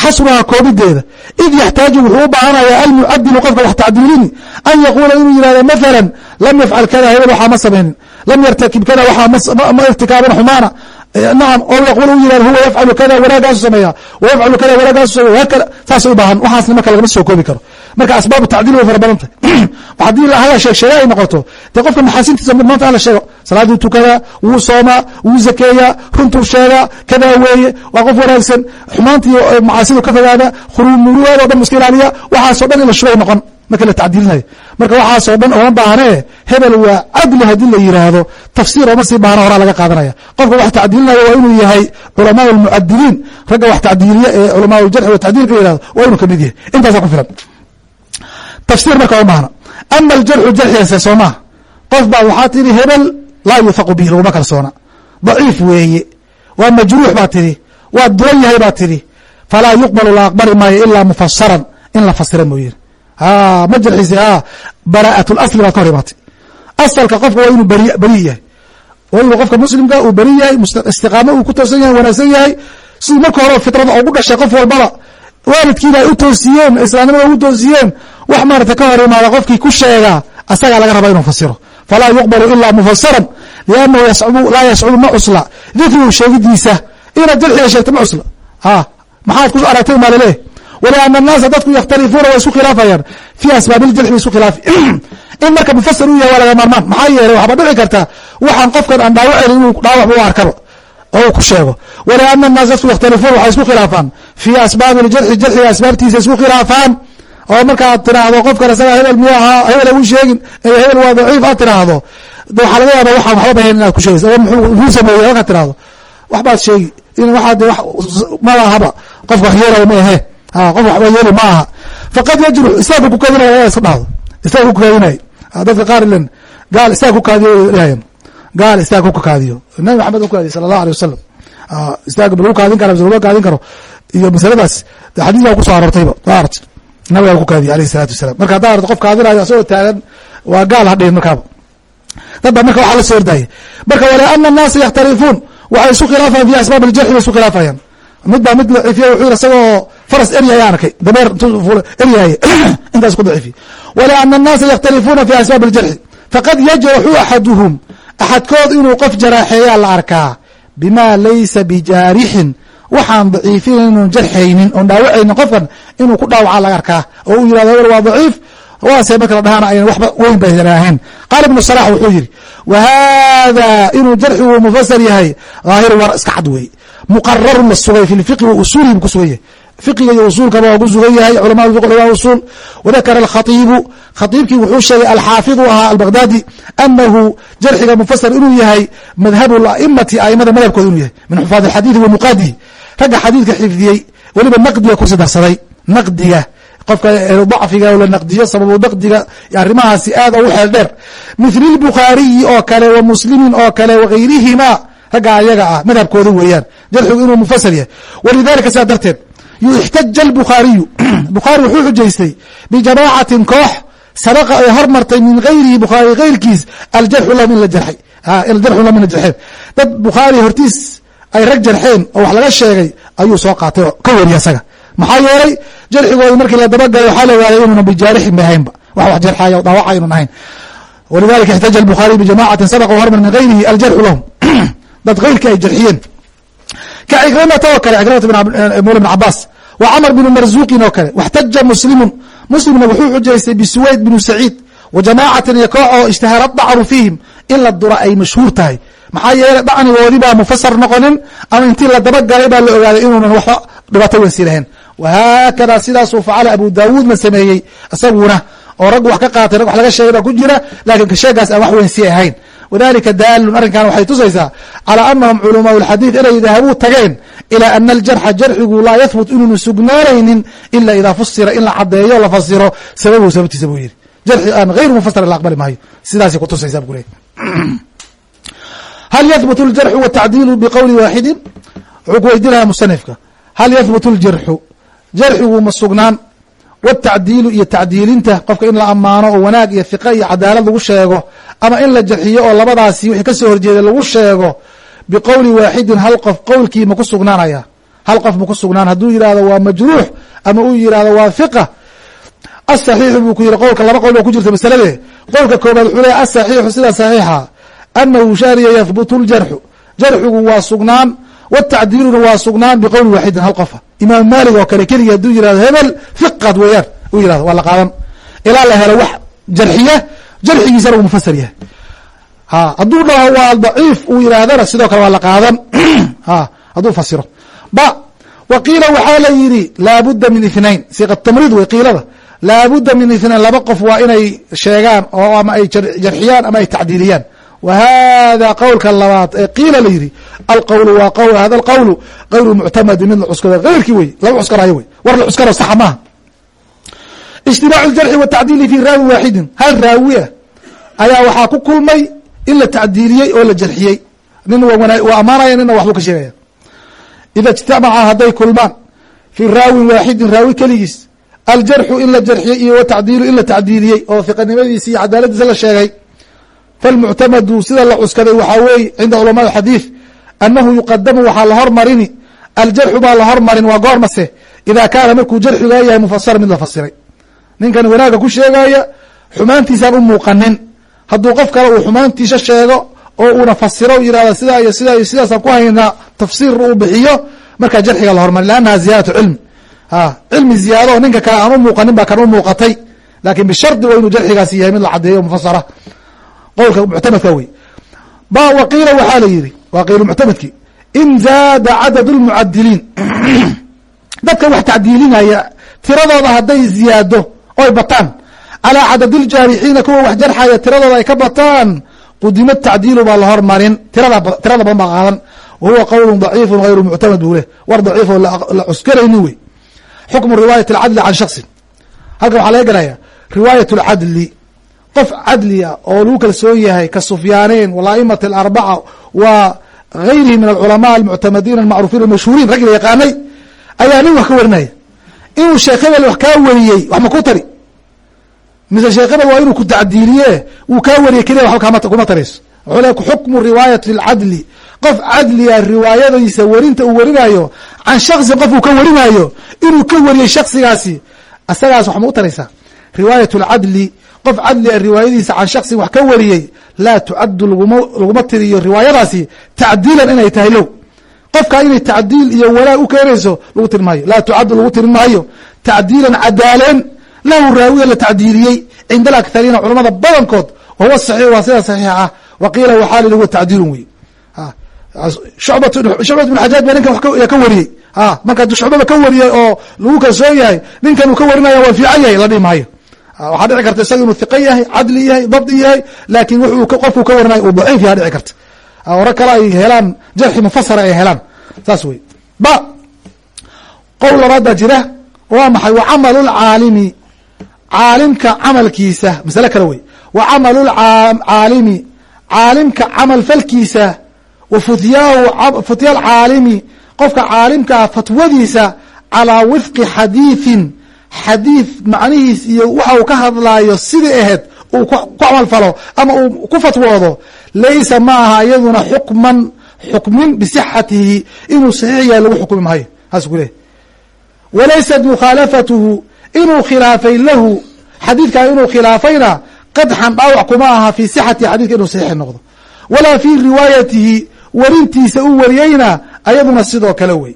xasruhaa koobideeda. Id yaxtaaju wuxuu u baahanaya almucadilu qofka wax tacdiilini an yaquula inuu yihahdo maala lam yafcal kada hebel waxaa ma samaynin. Lam yartakib kada waxaa ma irtikaabin xumaana nacam oo yaquul u yihahdo huwa yafcalu kada wanaagaasu sameeya wayafcalu kada wanaagaasu sameya hakada saas u baahan waxaasna marka lagama soo koobi karo. Marka asbaabu tacdiil way fara badan tahay haddii hada sheeg sheega ay noqoto. Dee qofka maxaasintiisa maanta ala sheego. Salaaduu tukadaa wuu soomaa wuu zakeeyaa runtuu sheegaa kadaa weeye waa qof wanaagsan. Xumaantii macaasidu ka fogaada khuruumuruwaado dhan iska ilaaliya waxaasoo dhan in la shubay noqon. Marka la tacdiilinayo marka waxaasoo dhan ooma baahnee hebel waa cadli haddii la yiraahdo tafsiir ooma sii baahna horaa laga qaadanaya. Qofka wax tacdiilinaya waa inuu yahay culamaa almucadiliin ragga wax tacdiiliya ee culamaa uljarxi wa tacdiilka yihahdo waa inuu ka mid yahay. Intaasaa ku filan. Tafsiir marka oma baahna. Ama aljarxu jarxigaase soo maha qof baa waxaa tidhi hebel laa yuthaqu bihi laguma kalsoona. Daciif weeye. Waa majruux baa tidhi. Waa duran yahay baa tidhi. Falaa yuqbalu la aqbali maayo ilaa mufasaran in la fasira mooyeen ma jarxiisi bara'at lasli baad ka hor imaatay. Asalka qofka waa inuu beri yahay. Inuu qofka muslimka uu beri yahay istiqaamo uu ku toosan yahay wanaagsan yahay. Sidii marka hore fitrada ugu dhashay qof walbaba waalidkiina ay u toosiyeen islaamnimada ugu toosiyeen. Wax maarata ka hor imaada qofkii ku sheegaa asagaa laga rabaa inuu fasiro. Falaa yuqbalu ilaa mufasaran liannahu laa yascubu ma cusla dikrigu sheegidiisa inaad jarxiga sheegta ma cusla maxaad ku aragtay maa laleeh waliana annaasa dadku yakhtalifuuna waa isku khilaafayaan fii asbaab iljarxi isku khilaafi in marka mufasir u yahay waa laga maarmaan maxaa yeelay waxba dhici karta waxaan qofkan aan dhaawacayni inuu dhaawac u arkaba oo uu ku sheego waliana annaasa dadku yakhtalifuuna waxay isku khilaafaan fii asbaabi iljarxi jarxiga asbaabtiisa isku khilaafaan oo markaad tiraahdo qofkan isaga hebel miyu ahaa hebel agu sheegin hebel waa daciif aad tiraahdo waxaa laga yaaba waxaan waxba bahayn inaad ku sheegaysa muxuu sameeyey markaad tiraahdo wax baad sheegi in waxaa de maba ahaba qof wax yeelaya ma ahe qof waxba yeeli ma aha faqad yajrux islaamka kukadinaya aa iska dhahdo islaamka kukadinay dadka qaar ilen gaal istaag ku kaadiyo dhahayan gaal istaag ku kaadiyo. Nabi maxamed u kaadiye sala allahu alay wasalam istaag ma lagu kaadin kara mise lama kaadin karo. Iyo masaladaas xadiisaa kuso aroortayba waa arti nabigaa ku kaadiye alayh isalaatu wasalaam marka haddaa arto qof kaadinayo asagoo taagan waa gaal hadhihin markaaba dad marka waxaa la soo ordaya marka waliana annaasa yakhtalifuun waxay isu khilaafayan fi asbaab aljarxi bay isu khilaafayaan mid baa mid daciifiya wuxuu yiri isagoo faras eryaya arkay dameer eryaaye intaas ku daciifiye waliana annaasa yakhtalifuuna fi asbaab aljarxi. Faqad yajraxu axaduhum. Axadkood inuu qof jaraaxeeyaa la arkaa. Bima laysa bijaarixin. Waxaan daciifin inuun jarxaynin oon dhaawacaynin qofkan inuu ku dhaawacaa laga arkaa. Oo uu yiraahdo hebel waa daciif. Waase marka la dhahaana ayna waxba weyn baysan ahayn qaala ibnu salax wuxuu yidhi wa hada inuu jarxigu mufasar yahay dhaahiru war iska cad weeye muqararun la sugay fi lfiqhi wa usuulihi bu ku sugan yahay fiqiga iyo usuulkaba waa ku sugan yahay culama fiq culama usuul. Wadakara alkhatiibu khatiibkii wuxuu sheegay alxaafidu ahaa albaghdadi anahu jarxiga mufasar inuu yahay madhabu aimati aimada madhabkooda inuu yahay min xufaad alxadiidi wa muqaadihi ragga xadiidka xifdiyey weliba naqdiga kusi darsaday. Naqdiga qofka dacfiga la naqdiyo sababu naqdiga arrimahaasi aad ugu xeel dheer. Mithli lbukhaariyi oo kale wa muslimin oo kale wagayrihima ragga ayaga ah madhabkooda weeyaan jarxigu inuu mufasal yahay walidalika sidaa darteed yuxtaja albukhaariyu bukhaari wuxuu xujaystay bijamaacatin koox sabaqa ay hormartay min gayrihi bukhaari gayrkiis aljarxu lahum in la jarxay aljarxu lahum in la jarxeen dad bukhaari hortiis ay rag jarxeen oo wax laga sheegay ayuu soo qaatay oo ka weriya asaga maxaa yeelay jarxigooda markii la dabagalay waxaa la ogaaday inuuna bijaarixin ba ahaynba wax wax jarxaya o dhaawaca inuun ahayn walidalika ixtaja albukhaariy bijamacatin sabaqa hormar min gayrihi aljarxu lahum dad gayrkii ay jarxiyeen ka cikrimata oo kale cikrimata mula bn cabaas wa camr bnu marzuuqin oo kale waxtaja muslimun muslimna wuxuu xujaystay bisuwayd bnu saciid wa jamaacatin iyo koox oo ishtahara dacnu fiihim in la dura ay mashhuur tahay maxaa yeelay dacnigoodii baa mufasar noqonin ama intii la dabagalay baa la ogaaday inuunan waxba dhibaato weynsi lahayn wahaakada sidaasuu facala abu daawuudna sameeyey isaguna oo rag wax ka qaatay rag wax laga sheegay baa ku jira laakiin kasheegaas aan wax weyn sii ahayn wadalika daalun arrinkan waxay tusaysaa calaa anahum culamaau lxadiid inay dahabuu tageen ilaa ana aljarxa jarxigu laa yahbut inuunu sugnaanaynin ila idaa fusira in la cadeeyo la fasiro sababu sababtiisa buu yihi jarxi aan hayr mufasir la aqbali maayo. Sidaasay kutusaysaa buu leey hal yahbut ljarxu watacdiilu biqowli waaxidin wuxuu ku weydiinaya musanifka. Hal yahbut ljarxu jarxigu ma sugnaan. Watacdiilu iyo tacdiilinta qofka in la ammaano oo wanaag iyo hiqa iyo cadaalad lagu sheego ama in la jarxiyo oo labadaasi wixii ka soo horjeeday lagu sheego biqowli waaxidin hal qof qowlkii ma ku sugnaanaya. Hal qof ma ku sugnaan. Hadduu yihahdo waa majruux ama uu yihahdo waa hiqa asaxiixu buu ku yihi qowlka laba qowl ba ku jirta masalade. Qowlka koobaad wuxuu leeyahy asaxiixu sida saxiixa anahu shaariya yahbutu ljarxu jarxigu waa sugnaan wtacdiiluna waa sugnaan biqowli waaxidin hal qofa. Imaam malig oo kale keligii haduu yihahdo hebel fiqad weeyaan. U yihahdo waa la qaadan. Ilaa la helo wax jarxiya jarxigiisana uu mufasir yahay. Ha hadduu dhaho waa daciif uu yidhaahdana sidoo kale waa la qaadan. Ha hadduu fasiro ba wa qiila waxaa la yidhi laabudda min ithnain siiqa tamriid wey qiilada. Laabudda min ithnain laba qof waa inay sheegaan oo ama ay jarxiyaan ama ay tacdiiliyaan. W hada qowlka labaad ee qiila la yidhi alqowlu waa qowl hada alqowlu gayru muctamadi mid la cuskado eyrkii wey laba cuskanayo wey. War la cuskano saxa maaha ijtimaacu ljarxi watacdiili fi raawi waaxidin. Hal raawiya ayaa waxaa ku kulmay in la tacdiiliyey oo la jarxiyey. Nin waa ammaanaya nina waxbuu ka sheegaya. Ida ijtamaca hadday kulmaan fi raawin waaxidin raawi keligiis aljarxu in la jarxiyey iyo watacdiilu in la tacdiiliyey oo hiqanimadiisi iyo cadaaladiisa la sheegay. Falmuctamadu sida la cuskaday waxaa weeye cinda culama xadiid annahu yuqadamu waxaa la hormarini aljarxu baa la hormarin waa goormase ida kaana markuu jarxiga yahay mufasara mid la fasiray ninkan wanaagga ku sheegaya xumaantiisaan u muuqanin. Hadduu qof kale uu xumaantiisa sheego oo uuna fasiro yihahdo sidaa iyo sidaa iyo sidaasaan ku haynaa tafsiir uu bixiyo markaa jarxiga la hormari lannaha ziyaadatu cilmi cilmi ziyaado oo ninka kale aan u muuqanin baa kan u muuqatay. Lakin bishardi waa inuu jarxigaasi yahay mid la cadeeyo mufasara qowlka muctamadka wey. Ba waqiila waxaa la yihi waa qeylu muctamadki in zaada cadad lmucadiliin dadka wax tacdiilinaya tiradooda hadday ziyaado oy bataan. Calaa cadad iljaarixiina kuwa wax jarxaya tiradooda ay ka bataan. Qudima tacdiilu baa la hormarin. Tirada badan baa qaadan wa huwa qowlu daciifu hayru muctamad buu leh war daciif oo la cuskaraynin wey. Xukmu riwaayat alcadli can shaksin halkan waxaa laga gelaya riwaayat alcadli qof cadliya oo lagu kalsoon yahay ka sufyaaneyn walaaimati alarbaca wa gayrihi min alculamaa almuctamadiin almacrufiin almashhuuriin raggi la yaqaanay ayaa nin wax ka warinaya. Inuu sheekh hebel wax kaa wariyey wax ma ku tari mise hebel waa inuu ku tacdiiliye wuu kaa wariyey keliya waxba kuma tarayso. Wuxuu le xukmu riwaayati alcadli qof cadliya riwaayadiisa werinta uu warinayo can shaksin qof uu ka warinayo inuu ka wariyey shaksigaasi asagaas wax ma u taraysaa riwaayat alcadli qof cadli a riwaayadiisa can shaksin wax ka wariyey laa tucaddu laguma tiriyo riwaayadaasi tacdiilan inay tahay low qofka inay tacdiil iyo walaag u keenayso lagu tiri maayo laa tucaddu lagu tiri maayo tacdiilan cadaaleen lahu raawiya la tacdiiliyey cinda alakhariina culamada badankood wahuwa saxiix waa sida saxiixa. Ah wa qiila waxaa lili huwa tacdiilun wey shucbat shucbat bn xajaaj ba ninkan ka wariyey. Marka shucbaba ka wariyey oo lagu kalsoon yahay ninkan uu ka warinaya waa fiican yahay la dhihi maayo. Waxaa dhici karta isaga inuu hiqa yahay cadli yahay dabdi yahay laakin wuxuu qofkuu ka warinaya uu daciif yaha dhici karta. Hore kale ay helaan jarxi mufasara ay helaan. Saas wey ba qowl labaad baa jira. Waa maxay? Wa camalu lcaalimi caalimka camalkiisa masale kale wey. Wa camalu lcaalimi caalimka camal falkiisa wa futyaahu futya alcaalimi qofka caalimkaa fatwadiisa calaa wifqi xadiiثin xadiid macnihiis iyo waxa uu ka hadlaayo sidii ahayd uu ku camal falo ama uu ku fatwoodo laysa ma aha iyaduna xukman xukmin bisixatihi. Inuu saxiix yahay lagu xukmi maayo. Saas ku lehy walaysat mukhaalafatuhu inuu khilaafay lahu xadiidkaa inuu khilaafayna qadxan dhaawac kuma aha fii sixati xadidka inuu saxiix noqdo. Walaa fii riwaayatihi werintiisa u wariyeyna ayaduna sidoo kale wey.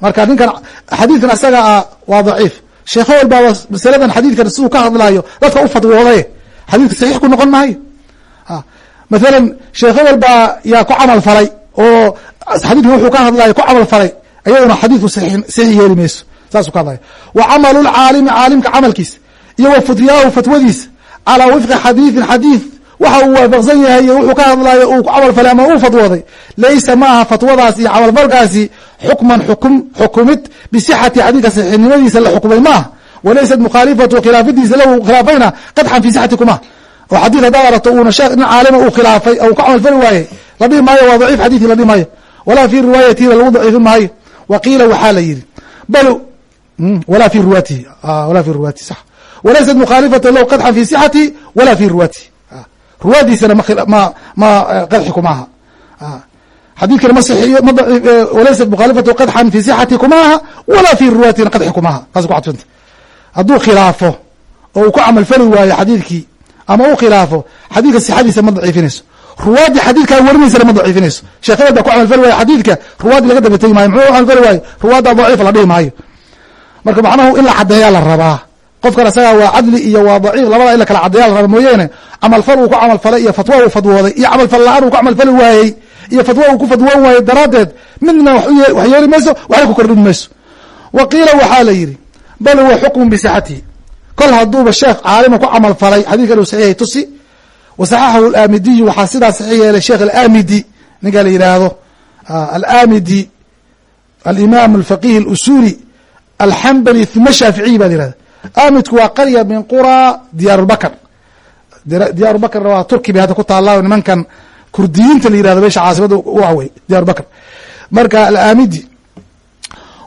Marka ninkan xadiidkan asaga ah waa daciif. Sheekho walbaaba masaladan xadiidkan siduu ka hadlaayo dadka u fatwooday xadiidka saxiix ku noqon maayo? Mathalan sheekho walbaa yaa ku camal falay oo xadiidkan wuxuu ka hadlayo ku camal falay ayaduna xadiidku saxiix yeeli mayso saasuu ka hadlaya. Wa camalu lcaalimi caalimka camalkiisa iyo wa futyaahu fatwadiisa calaa wifqi xadiidin xadiid. Waxa uu waafaqsan yahay iyo wuxuu ka hadlayo uu ku camal falay ama uu fatwooday laysa ma aha fatwadaas iyo camalfalkaasi xukman xukm xukumid bisixati xadiidka saxiixnimadiisa la xukmay ma aha walaysat mukhaalifatu khilaafadiisa lahu khilaafayna qadxan fi sixati kuma oo xadiid haddaad aragto uuna sheekh nin caalima uu khilaafay uu ka camal fali waayey la dhihi maayo waa daciif xadiidkii la dhihi maayo. Walaa fi riwaayatihi lagu daciifin maayo. Wa qiila waxaa la yidhi bal walaa fi riwaatihi walaa fi riwaatihi sax walaysat mukhaalifatu lahu qadxan fi sixati walaa fi riwaatihi ruwaadiisana ma ma qadxi kuma aha xadiidkana ma sixiyo walaysat mukhaalifatu qadxan fi sixati kuma aha walaa fi riwaatina qadxi kuma aha taas ku cadfanta hadduu khilaafo oo uu ku camal fali waayo xadiidkii ama u khilaafo xadiidka sixadiisa ma daciifinayso ruwaadii xadiidkaa warinaysana ma daciifinayso sheekhabel baa ku camal fali waayo xadiidka ruwaadii laga daba tegi maayo muxuu camal fali waayo ruwaadda daciif la dhihi maayo marka macnahu in la cadeeyaa la rabaa. Qofkan asagaa waa cadli iyo waa daciif labada in la kala cadeeya la raba mooyeene camalfal uu ku camal falay iyo fatwa uu fatwooday iyo camalfal la'aan uu ku camal fali waayey iyo fatwa uu ku fatwoon waayey daraaddeed midna wax yeeli mayso waxna ku kordhin mayso. Wa qiila waxaa la yidhi bal huwa xukmun bisixatihi kol hadduuba sheekh caalima ku camal falay xadidkan uu saxiixay tusi wa saxaxahu alaamidiyu waxaa sidaa saxiix yeelay sheekh alaamidi ninka la yidhaahdo alaamidi alimaam alfaqih alusuli alxambali huma shaaficiyi ba la yihahda aamidku waa qarya min qura diyaarulbakr diyaarubakrna waa turki bay hadda ku taallaa nimankan kurdiyiinta la yihahdo meesha caasimada ah wey diyarbakr marka alaamidi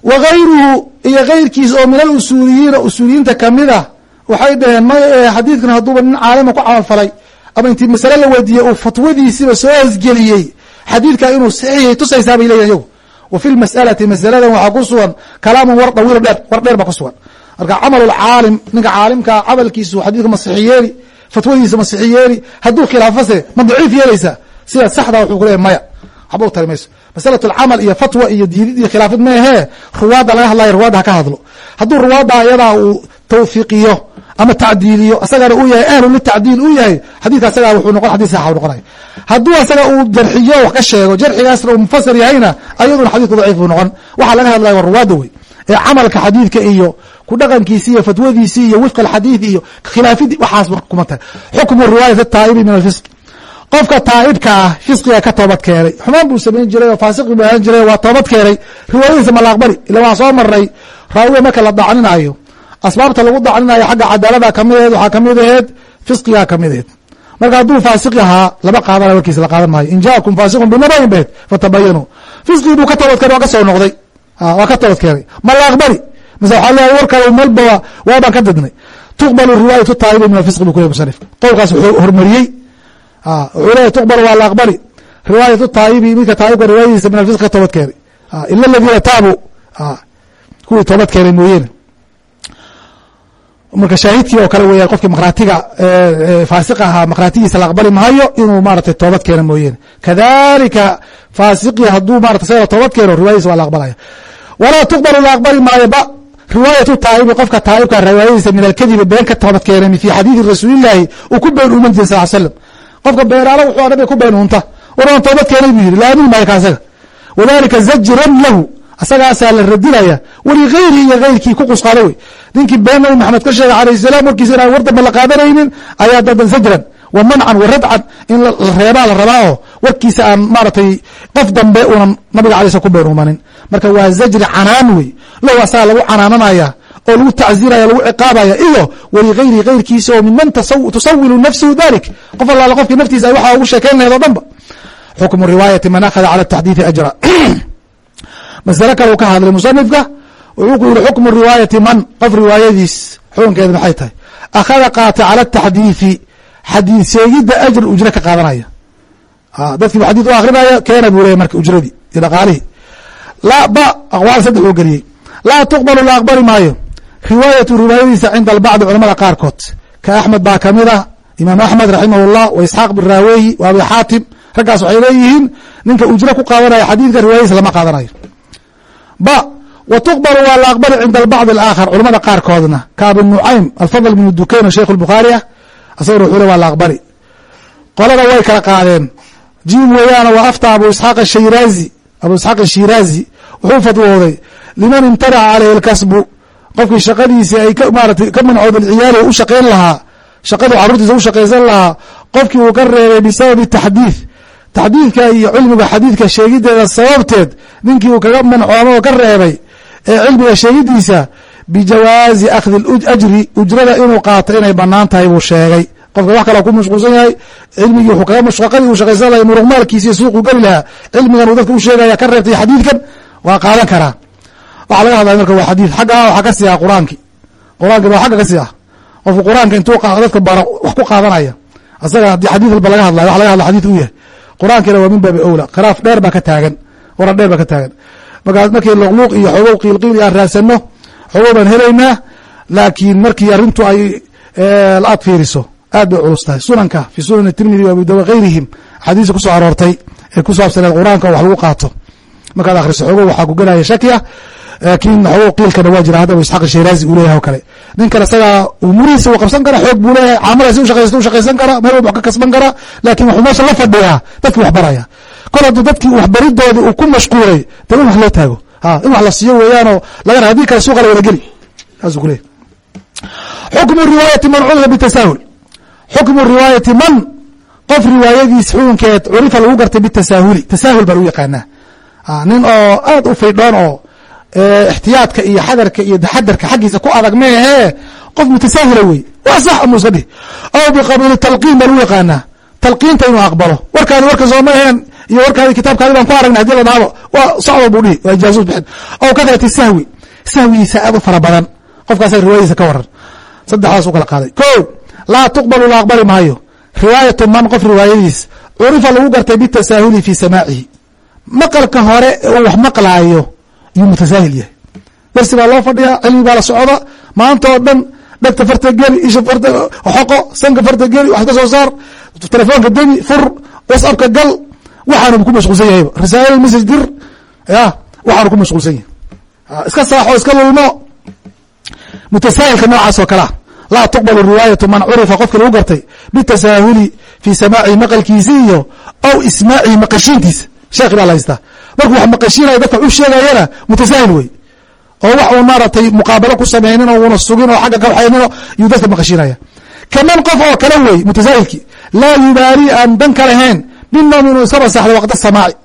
wa gayruhu iyo gayrkiis oo min alusuuliyiina usuuliyiinta kamida waxay dhaheen may ee xadiidkan hadduuba nin caalima ku camal falay. Ama intii masale la weydiiyey uu fatwadiisiba soo hosgeliyey xadiidkaa inuu saxiixay tusaysaa bay leyihin yagu wa fi lmas'alati masaladan waxaa ku sugan kalaamun war dawiil dheer war dheer ba ku sugan. Marka camalu lcaalim ninka caalimkaa camalkiisu xadiidka masixi yeeli fatwadiisa masixi yeeli hadduu khilaafase ma daciif yeelaysaa sida saxda wuxuu ku leeyahy maya. Waxba u tari mayso. Masalat alcamal iyo fatwa iyo diidid iyo khilaafid meehee ruwaadda laga hadlayo ruwaadda ha ka hadlo. Hadduu ruwaadda ayadaa uu tawfiiqiyo ama tacdiiliyo asagana uu yahay ahlu litacdiil uu yahay xadiidka asagaa wuxuu noqon xadis saxa u noqonaya hadduu asaga uu jarxiyo wax ka sheego jarxigaasna uu mufasir yahayna ayaduna xadidku daciif buu noqon. Waxaa laga hadlaya waa ruwaadda wey ee camalka xadiidka iyo ku dhaqankiisi iyo fatwadiisii iyo wifq alxadiid iyo khilaafidii waxaas kuma tahay xukmu riwaayat ataa'ibi min alfisq. Qofka taa'ibka ah fisqiga ka toobad keenay xumaan buu samayn jiray oo faasiqi buu ahaan jiray waa toobad keenay riwaayadiisa ma la aqbali ila waan soo marnay raawiga marka la dacninayo asbaabta lagu dacninayo xagga cadaalada kamideed waxaa ka mid aheed fisqigaa ka mid aheed. Marka hadduu faasiq ahaa lama qaadanayo warkiisa la qaadan maayo. In jaakum faasiqun binabayin beed fatabayanuu fisqigii buu ka toobad keenay waa ka soo noqday. Waa ka toobad keenay ma la aqbali? Mise waxaa leeyahay warkaa melba waa baan ka didnay tuqbalu riwaayatu taa'ibi min alfisqi buu ku lehy musanif qowlkaas wuxuu hormariyey. Wuxuu leeyahy tuqbal waa la aqbali. Riwaayatu taa'ibi midka taa'ibka riwaayadiisa min alfisqi ka toobad keenay ila aladiina taabuu kuwii toobad keenay mooyeene marka shaahidkii oo kale weeyaan qofkii makhraatiga faasiqa ahaa makhraatigiisa la aqbali maayo inuu maratay toobad keena mooyeene kadalika faasiqii hadduu marata isaga toobad keeno riwaayadiisa waa la aqbalaya. Walaa tuqbalu la aqbali maayo ba riwaayatu taa'ibi qofka taa'ibka riwaayadiisa min alkadibi been ka toobad keenay fi xadiidi rasuulillaahi uu ku been uuman jiri sal slam qofka beenaalo wuxuu nabiga ku been uunta waraan toobad keenay buu yidhi la aamin maayo ka asaga. Wadalika zajran lahu asagaasaa la radinaya waligayri iyo gayrkii ku qusqaada wey ninkii been nabi maxamed ka sheegay alayh salaam warkiisa inaan war dambe la qaadanaynin ayaa dadan zajran wa mancan wa radcan in la reebaa la rabaa oo warkiisa aan maaratay qof dambe unan nabiga alay sl ku been umanin marka waa zajri canaan wey. Low asaga lagu canaananaya oo lagu tacziiraya lagu ciqaabaya iyo waligayri gayrkiisa oo miman tusawilu nafsuhu dalik qof allaala qofkii naftiisa ay waxa ugu sheekayn laheed o dhan ba xukmu riwaayati man akhada cala taxdiidi ajra. Masale kale u ka hadlay musanifka wuxuu yihi xukmu riwaayati man qof riwaayadiis xukunkeeda maxay tahay akhada qaata cala taxdiiثi xadiid ajr ujre ka qaadanaya dadkiibu xadid u akrinaya keena buu leeyay marka ujradii iyo dhaqaalihii laa ba aqwaal saddex uu geliyey laa tuqbalu la aqbali maayo riwaayatu riwaayadiisa cinda albacdi culamada qaarkood ka axmed baa ka mid ah imaam axmed raximah wa isxaaq bin raaweyi wa abi xaatim raggaas waxay leeyihiin ninka ujro ku qaadanaya xadiidka riwaayadiisa lama qaadanayo ba w tuqbal waa la aqbali cinda albacd alaakhar culamada qaarkoodna ka abi nucaym alfadl bnu dukayn sheikh lbukhaari ah asaguna wuxuu le waa la aqbali. Qolada way kala qaadeen. Jiim weeyaana waa afta abu isxaaq ashiraazi abu isxaaq ashiraazi wuxuu fadwooday liman imtanaca caleyhi lkasbu qofkii shaqadiisii ay maarata ka mancood alciyaali u shaqayn lahaa shaqadu carruurtiisa u shaqaysan lahaa qofkii uu ka reebay bisababi taxdiid. Taxdiidka iyo cilmiga xadiidka sheegideeda sababteed ninkii uu kaga mancoomay oo ka reebay ee cilmiga sheegidiisa bijawaazi akhdi ajri ujrada inuu qaato inay bannaan tahay buu sheegay. Qofka wax kale ku mashquulsan yahay cilmigii wuxuu kaga shaqadii uu shaqaysan lahay muruqmaalkiisiiyo suuqu geli lahaa cilmigan uu dadka u sheegaya ka reebtay xadiidkan waa qaadan karaa. Waxaa laga hadlaya marka waa xadiid xagga waxaa ka sii ah qur'aanki qur'aanki baa xagga ka sii ah. Qofku qur'aanka intuu dadka baro wax ku qaadanaya. Asaga haddii xadiid walba laga hadlayo wax laga hadla xadiid u yahay qur'aankiina waa min baabi owla khilaaf dheer baa ka taagan waran dheer baa ka taagan markaas markii luqluuq iyo xogow qiilqiil aan raasano xogow baan helaynaa laakiin markii arrintu ay aad fiiriso aad bay culus tahay. Sunanka fi sunan tirmidi wa abuda gayrihim axaadiista ku soo aroortay ee ku saabsaneed qur'aanka wax lagu qaato. Markaad akhriso xogow waxaa ku gelaya shakiya laakiin xogow qiilkana waa jira. Hadda isxaaq shiraazi uu leeyahay o kale. Ninkan isagaa umuurihiisa uu qabsan kara xoog buu leeyahay caamadaasi u shaqaysta u shaqaysan kara meel walba wax ka kasban kara laakiin wuxuu meesha la fadhiyaa dadkii wax baraya kol hadduu dadkii waxbaridoodi uu ku mashquulay dee in wax loo taago. In wax la siiyo weeyaanoo laga haddii kale suuqa la wada geli saasuu ku leeyahy xukmu riwaayati man curifa bitasaahul. Xukmu riwaayati man qof riwaayadiis xukunkeed curifa lagu gartay bitasaahuli. Tasaahul baa lagu yaqaanaa. Nin oo aad u faydhoon oo ixtiyaadka iyo xadarka iyo taxadarka xaggiisa ku adag meehee qof mutasaahila wey. Waa sax amu iska dhih aw biqabuuli talqiin baa lagu yaqaanaa. Talqiinta inuu aqbalo. Warkaadi warka sooma aheen iyo warkaadi kitaabkaadi baan ku aragnay haddii la dhaabo waa socdo buu dhihi waa ijaazus bixin. Aw kathrati sahwi sahwigiisa aad u fara badan. Qofkaasa riwaayadiisa ka waran. Saddexdaas u kala qaaday. Ko laa tuqbalu la aqbali maayo. Riwaayatu man qof riwaayadiis. Curifa lagu gartay bitasaahuli fi samaacihi. Maqalka hore uu wax maqlaayo yuu mutasaahil yahay. Darsi baa loo fadhiyaa cilmi baa la socda. Maanta oo dhan dhegta farta geli isha farta xoqo sanka farta geli wax ka soo saar telefoonka demi fur whatsappka gal waxaanu ku mashquulsan yahayba risaala message dir ya waxaanu ku mashquulsan yahay. Iska saaxo iska lulmo. Mutasaahilka noocaas oo kalea laa tuqbalu riwaayatu man curifa qofkii lagu gartay bitasaahuli fii samaacihi maqalkiisi iyo aw ismaacihi maqashiintiisa. Sheekhi baa la haystaa. Markuu wax maqashiinaya dadka u sheegayana mutasaahil wey. Oo wax uun maaratay muqaabalo ku samaynin oo una sugin oo xagga ka waxaynin yuu dadka maqashinaya kaman qof oo kale wey mutasaahilki laa yubaali aan dan ka lahayn binawm inuu iska masaxdo waqta samaaci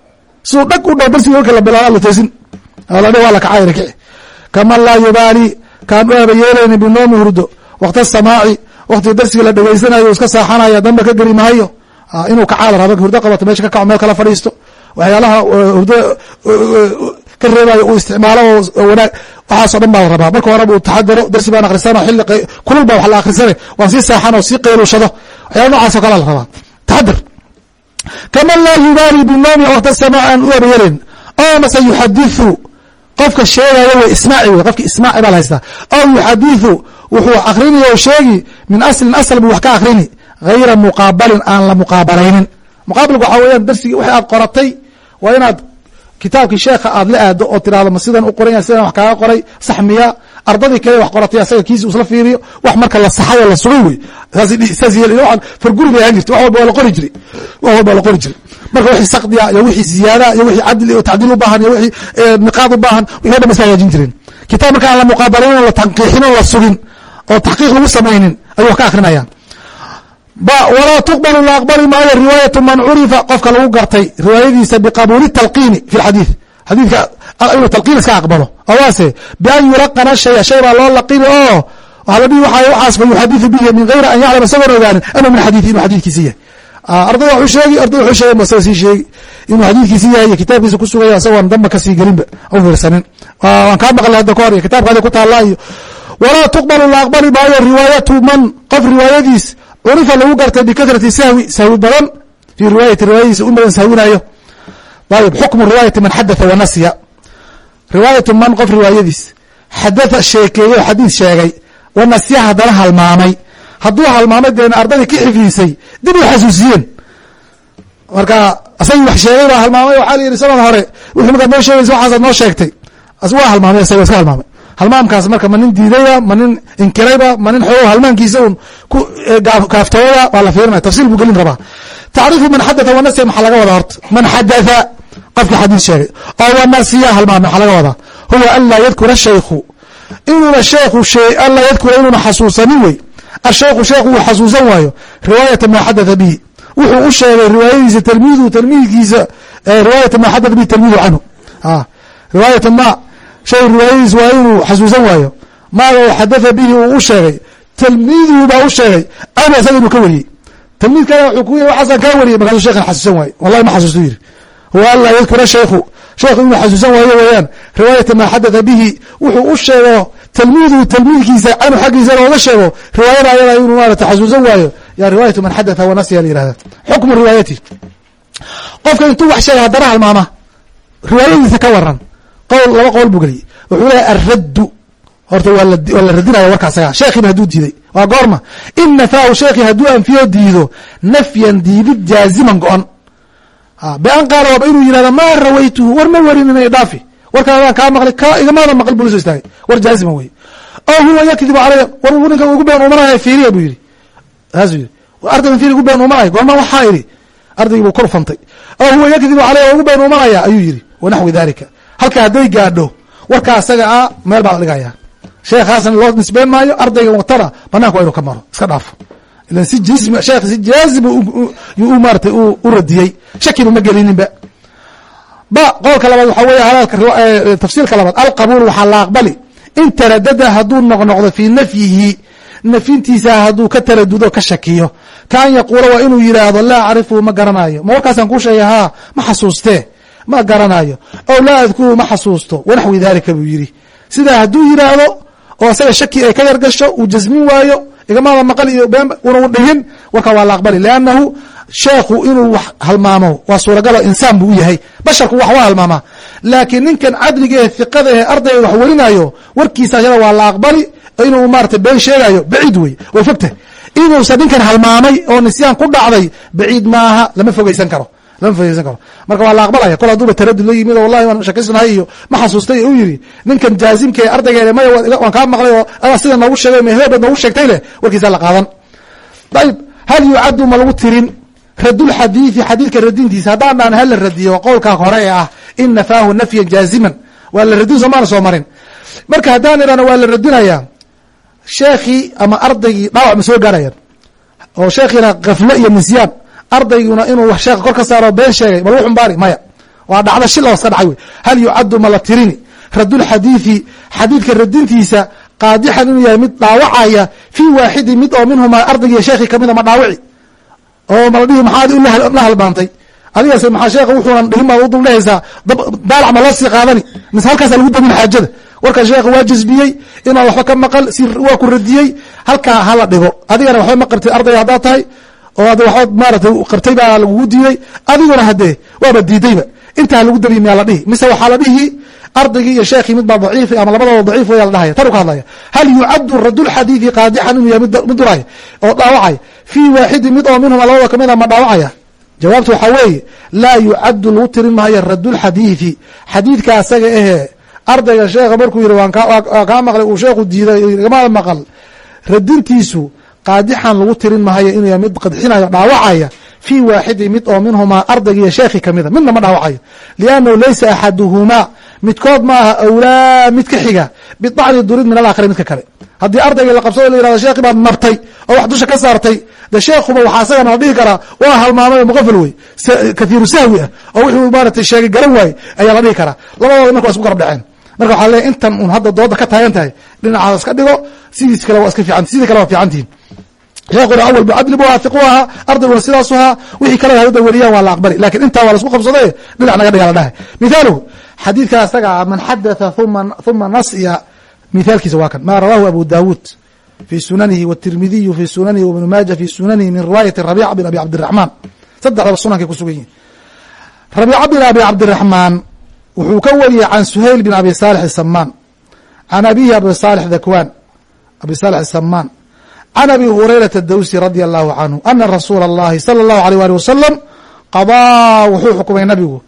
siduu dhag u dhow darsiga marka la bilaaba la toosin la waa la kacay rakici kaman laa yubaali kaan u aaba yeelaynin binawmi hurdo. Waqta samaaci waqtiga darsiga la dhegeysanayo iska saaxanaya danba ka geli mahayo inuu kacaa la raba hurdo qabato meesha ka kaco meel kala fadhiisto. Waxyaalaha hurdo ka reebayo uu isticmaalo oo wanaag waxaaso dhan baa la rabaa. Marka horeba uu taxadaro darsi baan akhrisano xilli kulul baa wax la akhrisane. Waan sii seexan oo sii qeylushado waxyaala nocaasoo kale la rabaa. Taxadar kaman laa yubaali binoomi waqta samaa aan u abayelin oo mase yuxadithu qofka sheegaya wey ismaaci wey qofki ismaaci baa haystaa aw yuxadithu wuxuu akrinaya oo sheegi min aslin asl buu wax ka akrini hayra muqaabalin aan la muqaabalaynin muqaabalku waxaa weeyaan darsigii wixii aad qoratay waa inaad kitaabkii sheekha aad la aado oo tirahdo ma sidan u qoran yahay sidan wax kaaga qoray sax miya ardadii kale wax qoratay asaga kiisi usla fiiriyo wax marka la saxay la sugay wey saas yeel farguri bay ahaan jirtay wax walba la qori jiray. Wax walba la qori jiray. Marka wixii sakdiya iyo wixii ziyaada iyo wixii cadli iyo tacdiil u baahan iyo wixii niqaad u baahan wixii o dhan iska hagaajin jireen. Kitaab marka aan la muqaabalin oo la tanqiixin oo la sugin oo taxqiiq lagu samaynin ayuu wax ka akrinaya. Walaa tuqbalu la aqbali maayo riwaayatu man curifa qofka lagu gartay riwaayadiisa biqabuuli talqiini fi lxadiid xadiidka inuu talqiin iska aqbalo? Awaase bian yulaqana shaya shay baa loo laqini oo waxaa la dhihi waxa waxaas fa yuxadiثu bihi min gayri an yaclama isagoon ogaanin anhu min xadiiثi inuu xadiidkiisi yahay. Ardayda waxuu sheegi arday wuxuu sheegay masaga sii sheegi inuu xadiidkiisi yahay iyo kitaabkiisa ku sugaya isagoon damba ka sii gelinba u fiirsanin waan kaa maqlay hadda ka hor iyo kitaabkaada ku taalla iyo walaa tuqbalu la aqbali maayo riwaayatu man qof riwaayadiis curifa lagu gartay bikahrati sahwi sahwi badan. Fii riwaayati riwaayadiisa in badan sahwinayo ayib xukmu riwaayati man xadatha wanasya riwaayatu man qof riwaayadiis. Xadatha sheekeeye oo xadiid sheegay. Wanasya haddana halmaamay. Hadduu halmaamay deena ardadii ka xifdisay dib u xasuusiyeen. Marka asagii wax sheegay baa halmaamay waxaa la yidhi sanad hore. Wixii markaad noo sheegaysa waxaasaad noo sheegtay. Waa halmaamay isaga iska halmaamay. Halmaamkaas marka ma diidayba ma inkirayba ma nin halmaankiisa un ku kaaftooyada waa la fiirinaya tafsiil buu gelin rabaa. Tacriifu man xadatha wanasiya maxaa laga wadaa horta? Man xadatha qofki xadiid sheegay oo wanasiya halmaamay maxaa laga wadaa huwa an laa yadkura shaykhu. Inuuna sheekhu an laa yadkura inuuna xasuusanin wey. Ashaykhu sheekhu uu xasuusan waayo. Riwaayata maa xadatha bihi. Wuxuu u sheegay riwaayadiisa talmiidu talmiidkiisa riwaayata maa xadatha bihi talmiidu canhu. Riwaayata ma shay riwaayadiis waa inuu xasuusan waayo. Maaga xadatha bihi uu u sheegay. Talmiiduhu baa u sheegay canhu asaga inuu ka wariyey. Talmiidkana wuxuu ku yiri waxaasaan kaa wariyay markaasuu sheekhan xasuusan waayo. Wallahi ma xasuustu yiri huwa an laa yadkura shaykhu sheekhu inuu xasuusan waayo weeyaan riwaayata maa xadatha bihi wuxuu u sheego talmiiduhu talmiidkiisa canhu xaggiisa looga sheego riwaayada ayada inuu maarata xasuusan waayo. Yaa riwaayatu man xadatha wanasya la yihahda xukmu riwaayati. Qofka intuu wax sheegay haddana halmaama riwaayadiisa ka waran qowl laba qowl buu geliyey. Wuxuu leeyahy alraddu horta waa la radinaya warka asaga sheekhiiba hadduu diiday. Waa goorma. In nafaahu sheekhi hadduu anfiyo diido nafyan diidid jaaziman go-on bian qaala waaba inuu yihahda maa rawaytuhu war ma warin inay dhaafi. Warkaadaan kaa maqlay ka igamaada maql soo istaagay. War jaaziman wey oo huwa yakdibu calaya war ninka ugu been umanaya fiiriya buu yidhi. Saasuu yidhi. Ardaygan fiiri ugu been umanaya goorma waxaa idhi ardaygii buu kor fantay oo huwa yakdibu calaya ugu been umanaya ayuu yidhi. Wanaxwi dalika halka hadday gaadho warkaa asaga a meel baa dhigaya sheekhaasna loo nisbeyn maayo ardayga watana banaanka waa inuu ka maro. Iska dhaafo ilan si jism sheekh si jaazim yuu u maaratay u radiyey shakina ma gelininba ba qowlka labaad waxaa weeye hadalka tafsiirka labaad. Alqabuul waxaa la aqbali. In taradada hadduu noqnoqdo fii nafyihi nafyintiisa hadduu ka taradudo ka shakiyo. Ka an yaquula waa inuu yidhaahdo laa acrifu ma garanayo ma warkaasaan kuu sheegay haa ma xasuustee ma garanayo ow laa adkuru ma xasuusto. Wanaxwi dalika buu yidhi. Sidaa hadduu yidhaahdo oo asaga shaki ay ka yargasho uu jasmin waayo igamaada maqal iyo been una u dhihin warkaa waa la aqbali liannahu sheekhu inuu wax halmaamo waa suuragalo insaan buu u yahay. Basharku wax waa halmaamaa laakiin ninkan cadliga ee hiqada ee ardayga wax warinayo warkiisa ayada waa la aqbali inuu maarata been sheegayo baciid wey way fogtahay inuusan ninkan halmaamay oo nisyaan ku dhacday baciid maaha lama fogeysan karo lama fogeysan karo marka waa la aqbalaya kol hadduuba taradud la yimid oo wallahi waan shakisnahay iyo ma xasuustay u yidhi ninkan jaazimka ee ardaygeene maya waan kaa maqlay oo adaa sida noogu sheegay mehebaad noogu sheegtay leh warkiisaa la qaadan. Ayib hal yucaddu ma lagu tirin? Radulxadiidi xadiidka radintiisa haddaan dhaan hala radiyo qowlkaa hore ee ah in nafaahu nafyan jaaziman. Waa la radin soomaana soo marin. Marka haddaan idhahno waa la radinayaa sheekhii ama ardaygii dhaawac ma soo gaarayaan? Oo sheekhiina kafle iyo nisyaan ardayguna inuu sheekha kor ka saaro been sheegay ma lagu xumbaari maya. Waa dhacdo shil oo iska dhacay wey. Hal yucaddu ma la tirini? Radulxadiidi xadiidka radintiisa qaadixan inuu yahay mid dhaawacaya fii waaxidi mid oo minhumaa ardaygiiyo sheekhii kamida ma dhaawici oo mala dhihi maxaad la halmaantay adigase maxaa sheekha wuxuunan dhihin baad u duldhehaysaa daalac ma loo sii qaadani? Mise halkaasa lagu damin xaajada. Warka sheekha waa jasbiyey inaan waxba ka maqal si waa ku radiyey halkaa hala dhigo. Adigana waxba ma qabtid ardayga haddaad tahay oo ad waxba maaratay qabtay baa lagugu diiday adiguna haddee waaba diidayba. Intaa lagu dabiy miyaa la dhihi. Mise waxaa la dhihi ardaygii iyo sheekhii mid baa daciif ama labadooda daciif waya la dhahaya tanu ka hadlaya. Hal yucaddu radulxadiidi qaadixan inuu yahay mid duraya oo dhaawacaya fii waaxidin mid oo minhuma labada kamida ma dhaawacaya? Jawaabtu waxaa weeye laa yucaddu lagu tirin maayo radulxadiidi xadiidka asaga ahee ardayga sheekha markuu yihi waan kaa maqlay uu sheekhu diiday igama maqal. Radintiisu qaadixan lagu tirin maayo inuu yahay mid qadxinayo dhaawacaya fii waaxidin mid oo minhumaa ardayga iyo sheekhi kamida midna ma dhaawacayo. Liannahu laysa axaduhumaa. Midkood ma aha awlaa mid ka xiga. Bidacni durid min alaakhari midka kale. Haddii ardayga la qabsado la yihahdo sheekhi baad nabtay oo wax dusha ka saartay. De sheekhuba waxaa isagana la dhihi karaa waa halmaamay muqafal wey kathiiru sahwi ah. Oo wuxuu maaratay sheegay garan waaye ayaa la dhihi karaa. Labadooda marka waa isku garab dhaceen. Marka waxaa leeyahy intan un hadda dooda ka taagan tahay dhinacaada iska dhigo sidiis kale waa iska fiican sidii kale waa fiicantihin sheekuna awal cadli bu ahaa iqu ahaa ardayguna sidaasu ahaa wixii kale hada weriyaan waa la aqbali laakiin intaa waa la isku qabsaday dhinac naga dhiga la dhahay. Mithaaluhu xadiidka asaga man xadatha huma nasya mithaalkiisa waa kan. Ma rawahu abu dawuud fi sunanihi wtirmidiyu fi sunanihi wibnu maaja fi sunanihi min riwaayati rabica bin abi cabdiraxmaan saddexdaba sunankay kusugan yihiin rabica bin abi cabdiraxmaan wuxuu ka wariyey can suhayl bin abi saalix samaan can abihi abi saalix dakwan abi saalix samaan can abi hurayrata dawsi radia allahu canhu ana rasuula allahi sala allahu aleyh ali wasalam qadaa wuxuu xukumay nabigu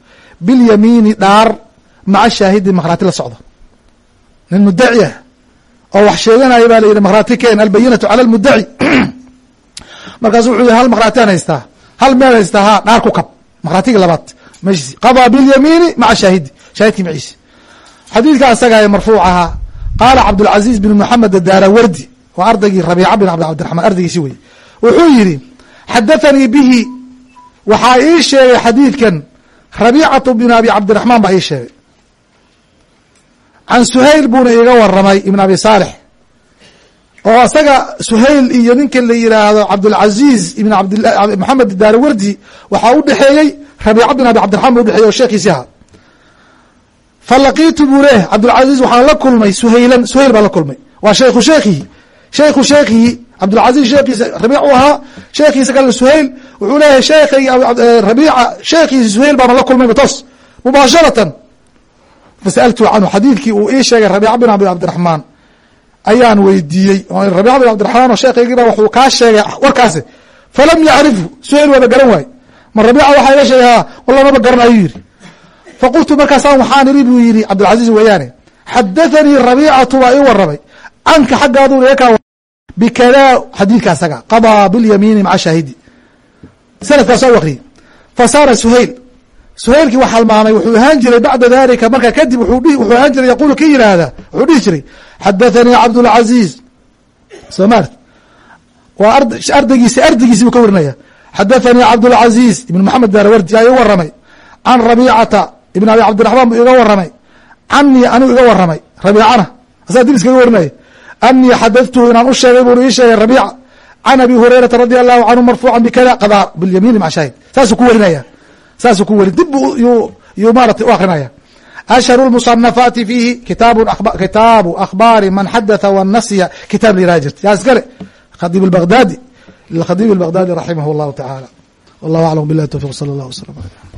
bilyamiini dhaar maca shaahidi makhraati la socda nin mudaci ah oo wax sheeganaya baa layidhi makhraati keen albayinatu cala almudaci markaasu wuxuu yihi hal makhraatian haystaa hal meel haystaa ha dhaar ku kab makhraatigi labaad meeshiisi qadaa bilyamiini maca shaahidi shaahidkii maciisi xadiidka asaga ee marfuuc ahaa qaala cabdulcaziiz bin moxamed adaara wardi waa ardaygii rabiica bin abd cabdiraxmaan ardaygiisi wey wuxuu yidhi xadathanii bihi. Waxaa ii sheegay xadiidkan rabiicatu bin abi cabdiraxmaan baa ii sheegay. Can suhayl buuna iiga waramay ibn abi saalix. Oo isaga suhayl iyo ninka la yihaahdo cabdulcaziiz ibn moxamed daarawardi waxaa u dhexeeyey rabiica bin abi cabdiraxmaan ba udhexeeyey oo sheekiisi ahaa. Falaqiitu buu leeh cabdulcaziiz waxaan la kulmay suhaylan suhayl baan la kulmay. Waa shaykhu sheekhihi shaykhu sheekhihi cabdulcaziiz sheekiisa rabiic u ahaa sheekiisa kale suhayl wuxuu leeyahay sheekhaygi rabiica sheekhiisi suhayl baana la kulmayba toos mubaasharatan. Fasaltu canhu xadiidkii uu ii sheegay rabiica bin abi cabdiraxmaan ayaan weydiiyey rabiica bin cabdiraxmaan oo sheekaygiiba wuxuu kaa sheegay warkaasi. Falam yacrifhu suhayl waaba garan waaye ma rabiica waxaa iga sheegay ha walla maba garanayo yidhi. Faqultu markaasaan waxaan iri buu yidhi cabdilcaziiz weeyaane xadathanii rabiicatu waa ii waramay canka xaggaadu ka bikada xadiidka asaga qadaa bilyamiini maca shaahidi. Sanadkaas oo akriyey fasaara suhayl. Suhaylkii wax halmaamay wuxuu ahaan jiray bacda dalika markaa kadib wuxuu ahaan jiray yaqulu ki yihahda wuxuu dhihi jiray xadathanii cabdulcaziiz soo maart waa ardaygiisi ardaygiisi buu ka warinaya. Xadathanii cabdulcaziiz ibn maxamed daarawardi yaa ii waramay can rabiicata ibn abi cabdiraxmaan buu iga waramay canii anigu iga waramay rabiicana asaa dib iskaga warinaya anii xadadtuhu inaan u sheegay buu ii sheegay rabiica can abi hurayrata radi allahu canhu marfuucan bikada qadaa bilyamiini maca shaahid saasuu ku warinaya saasuu ku warin dib yuu maarata u akrinaya ashharu lmusanafaati fiihi kitaabu man xadatha wanasya kitaab la yiraha jirta yaa iskale khadiib albagdaadi lilkhadiib albagdaadi raximah allahu tacaala wallahu aclam billahi towfiq sala allah wasalam aleyh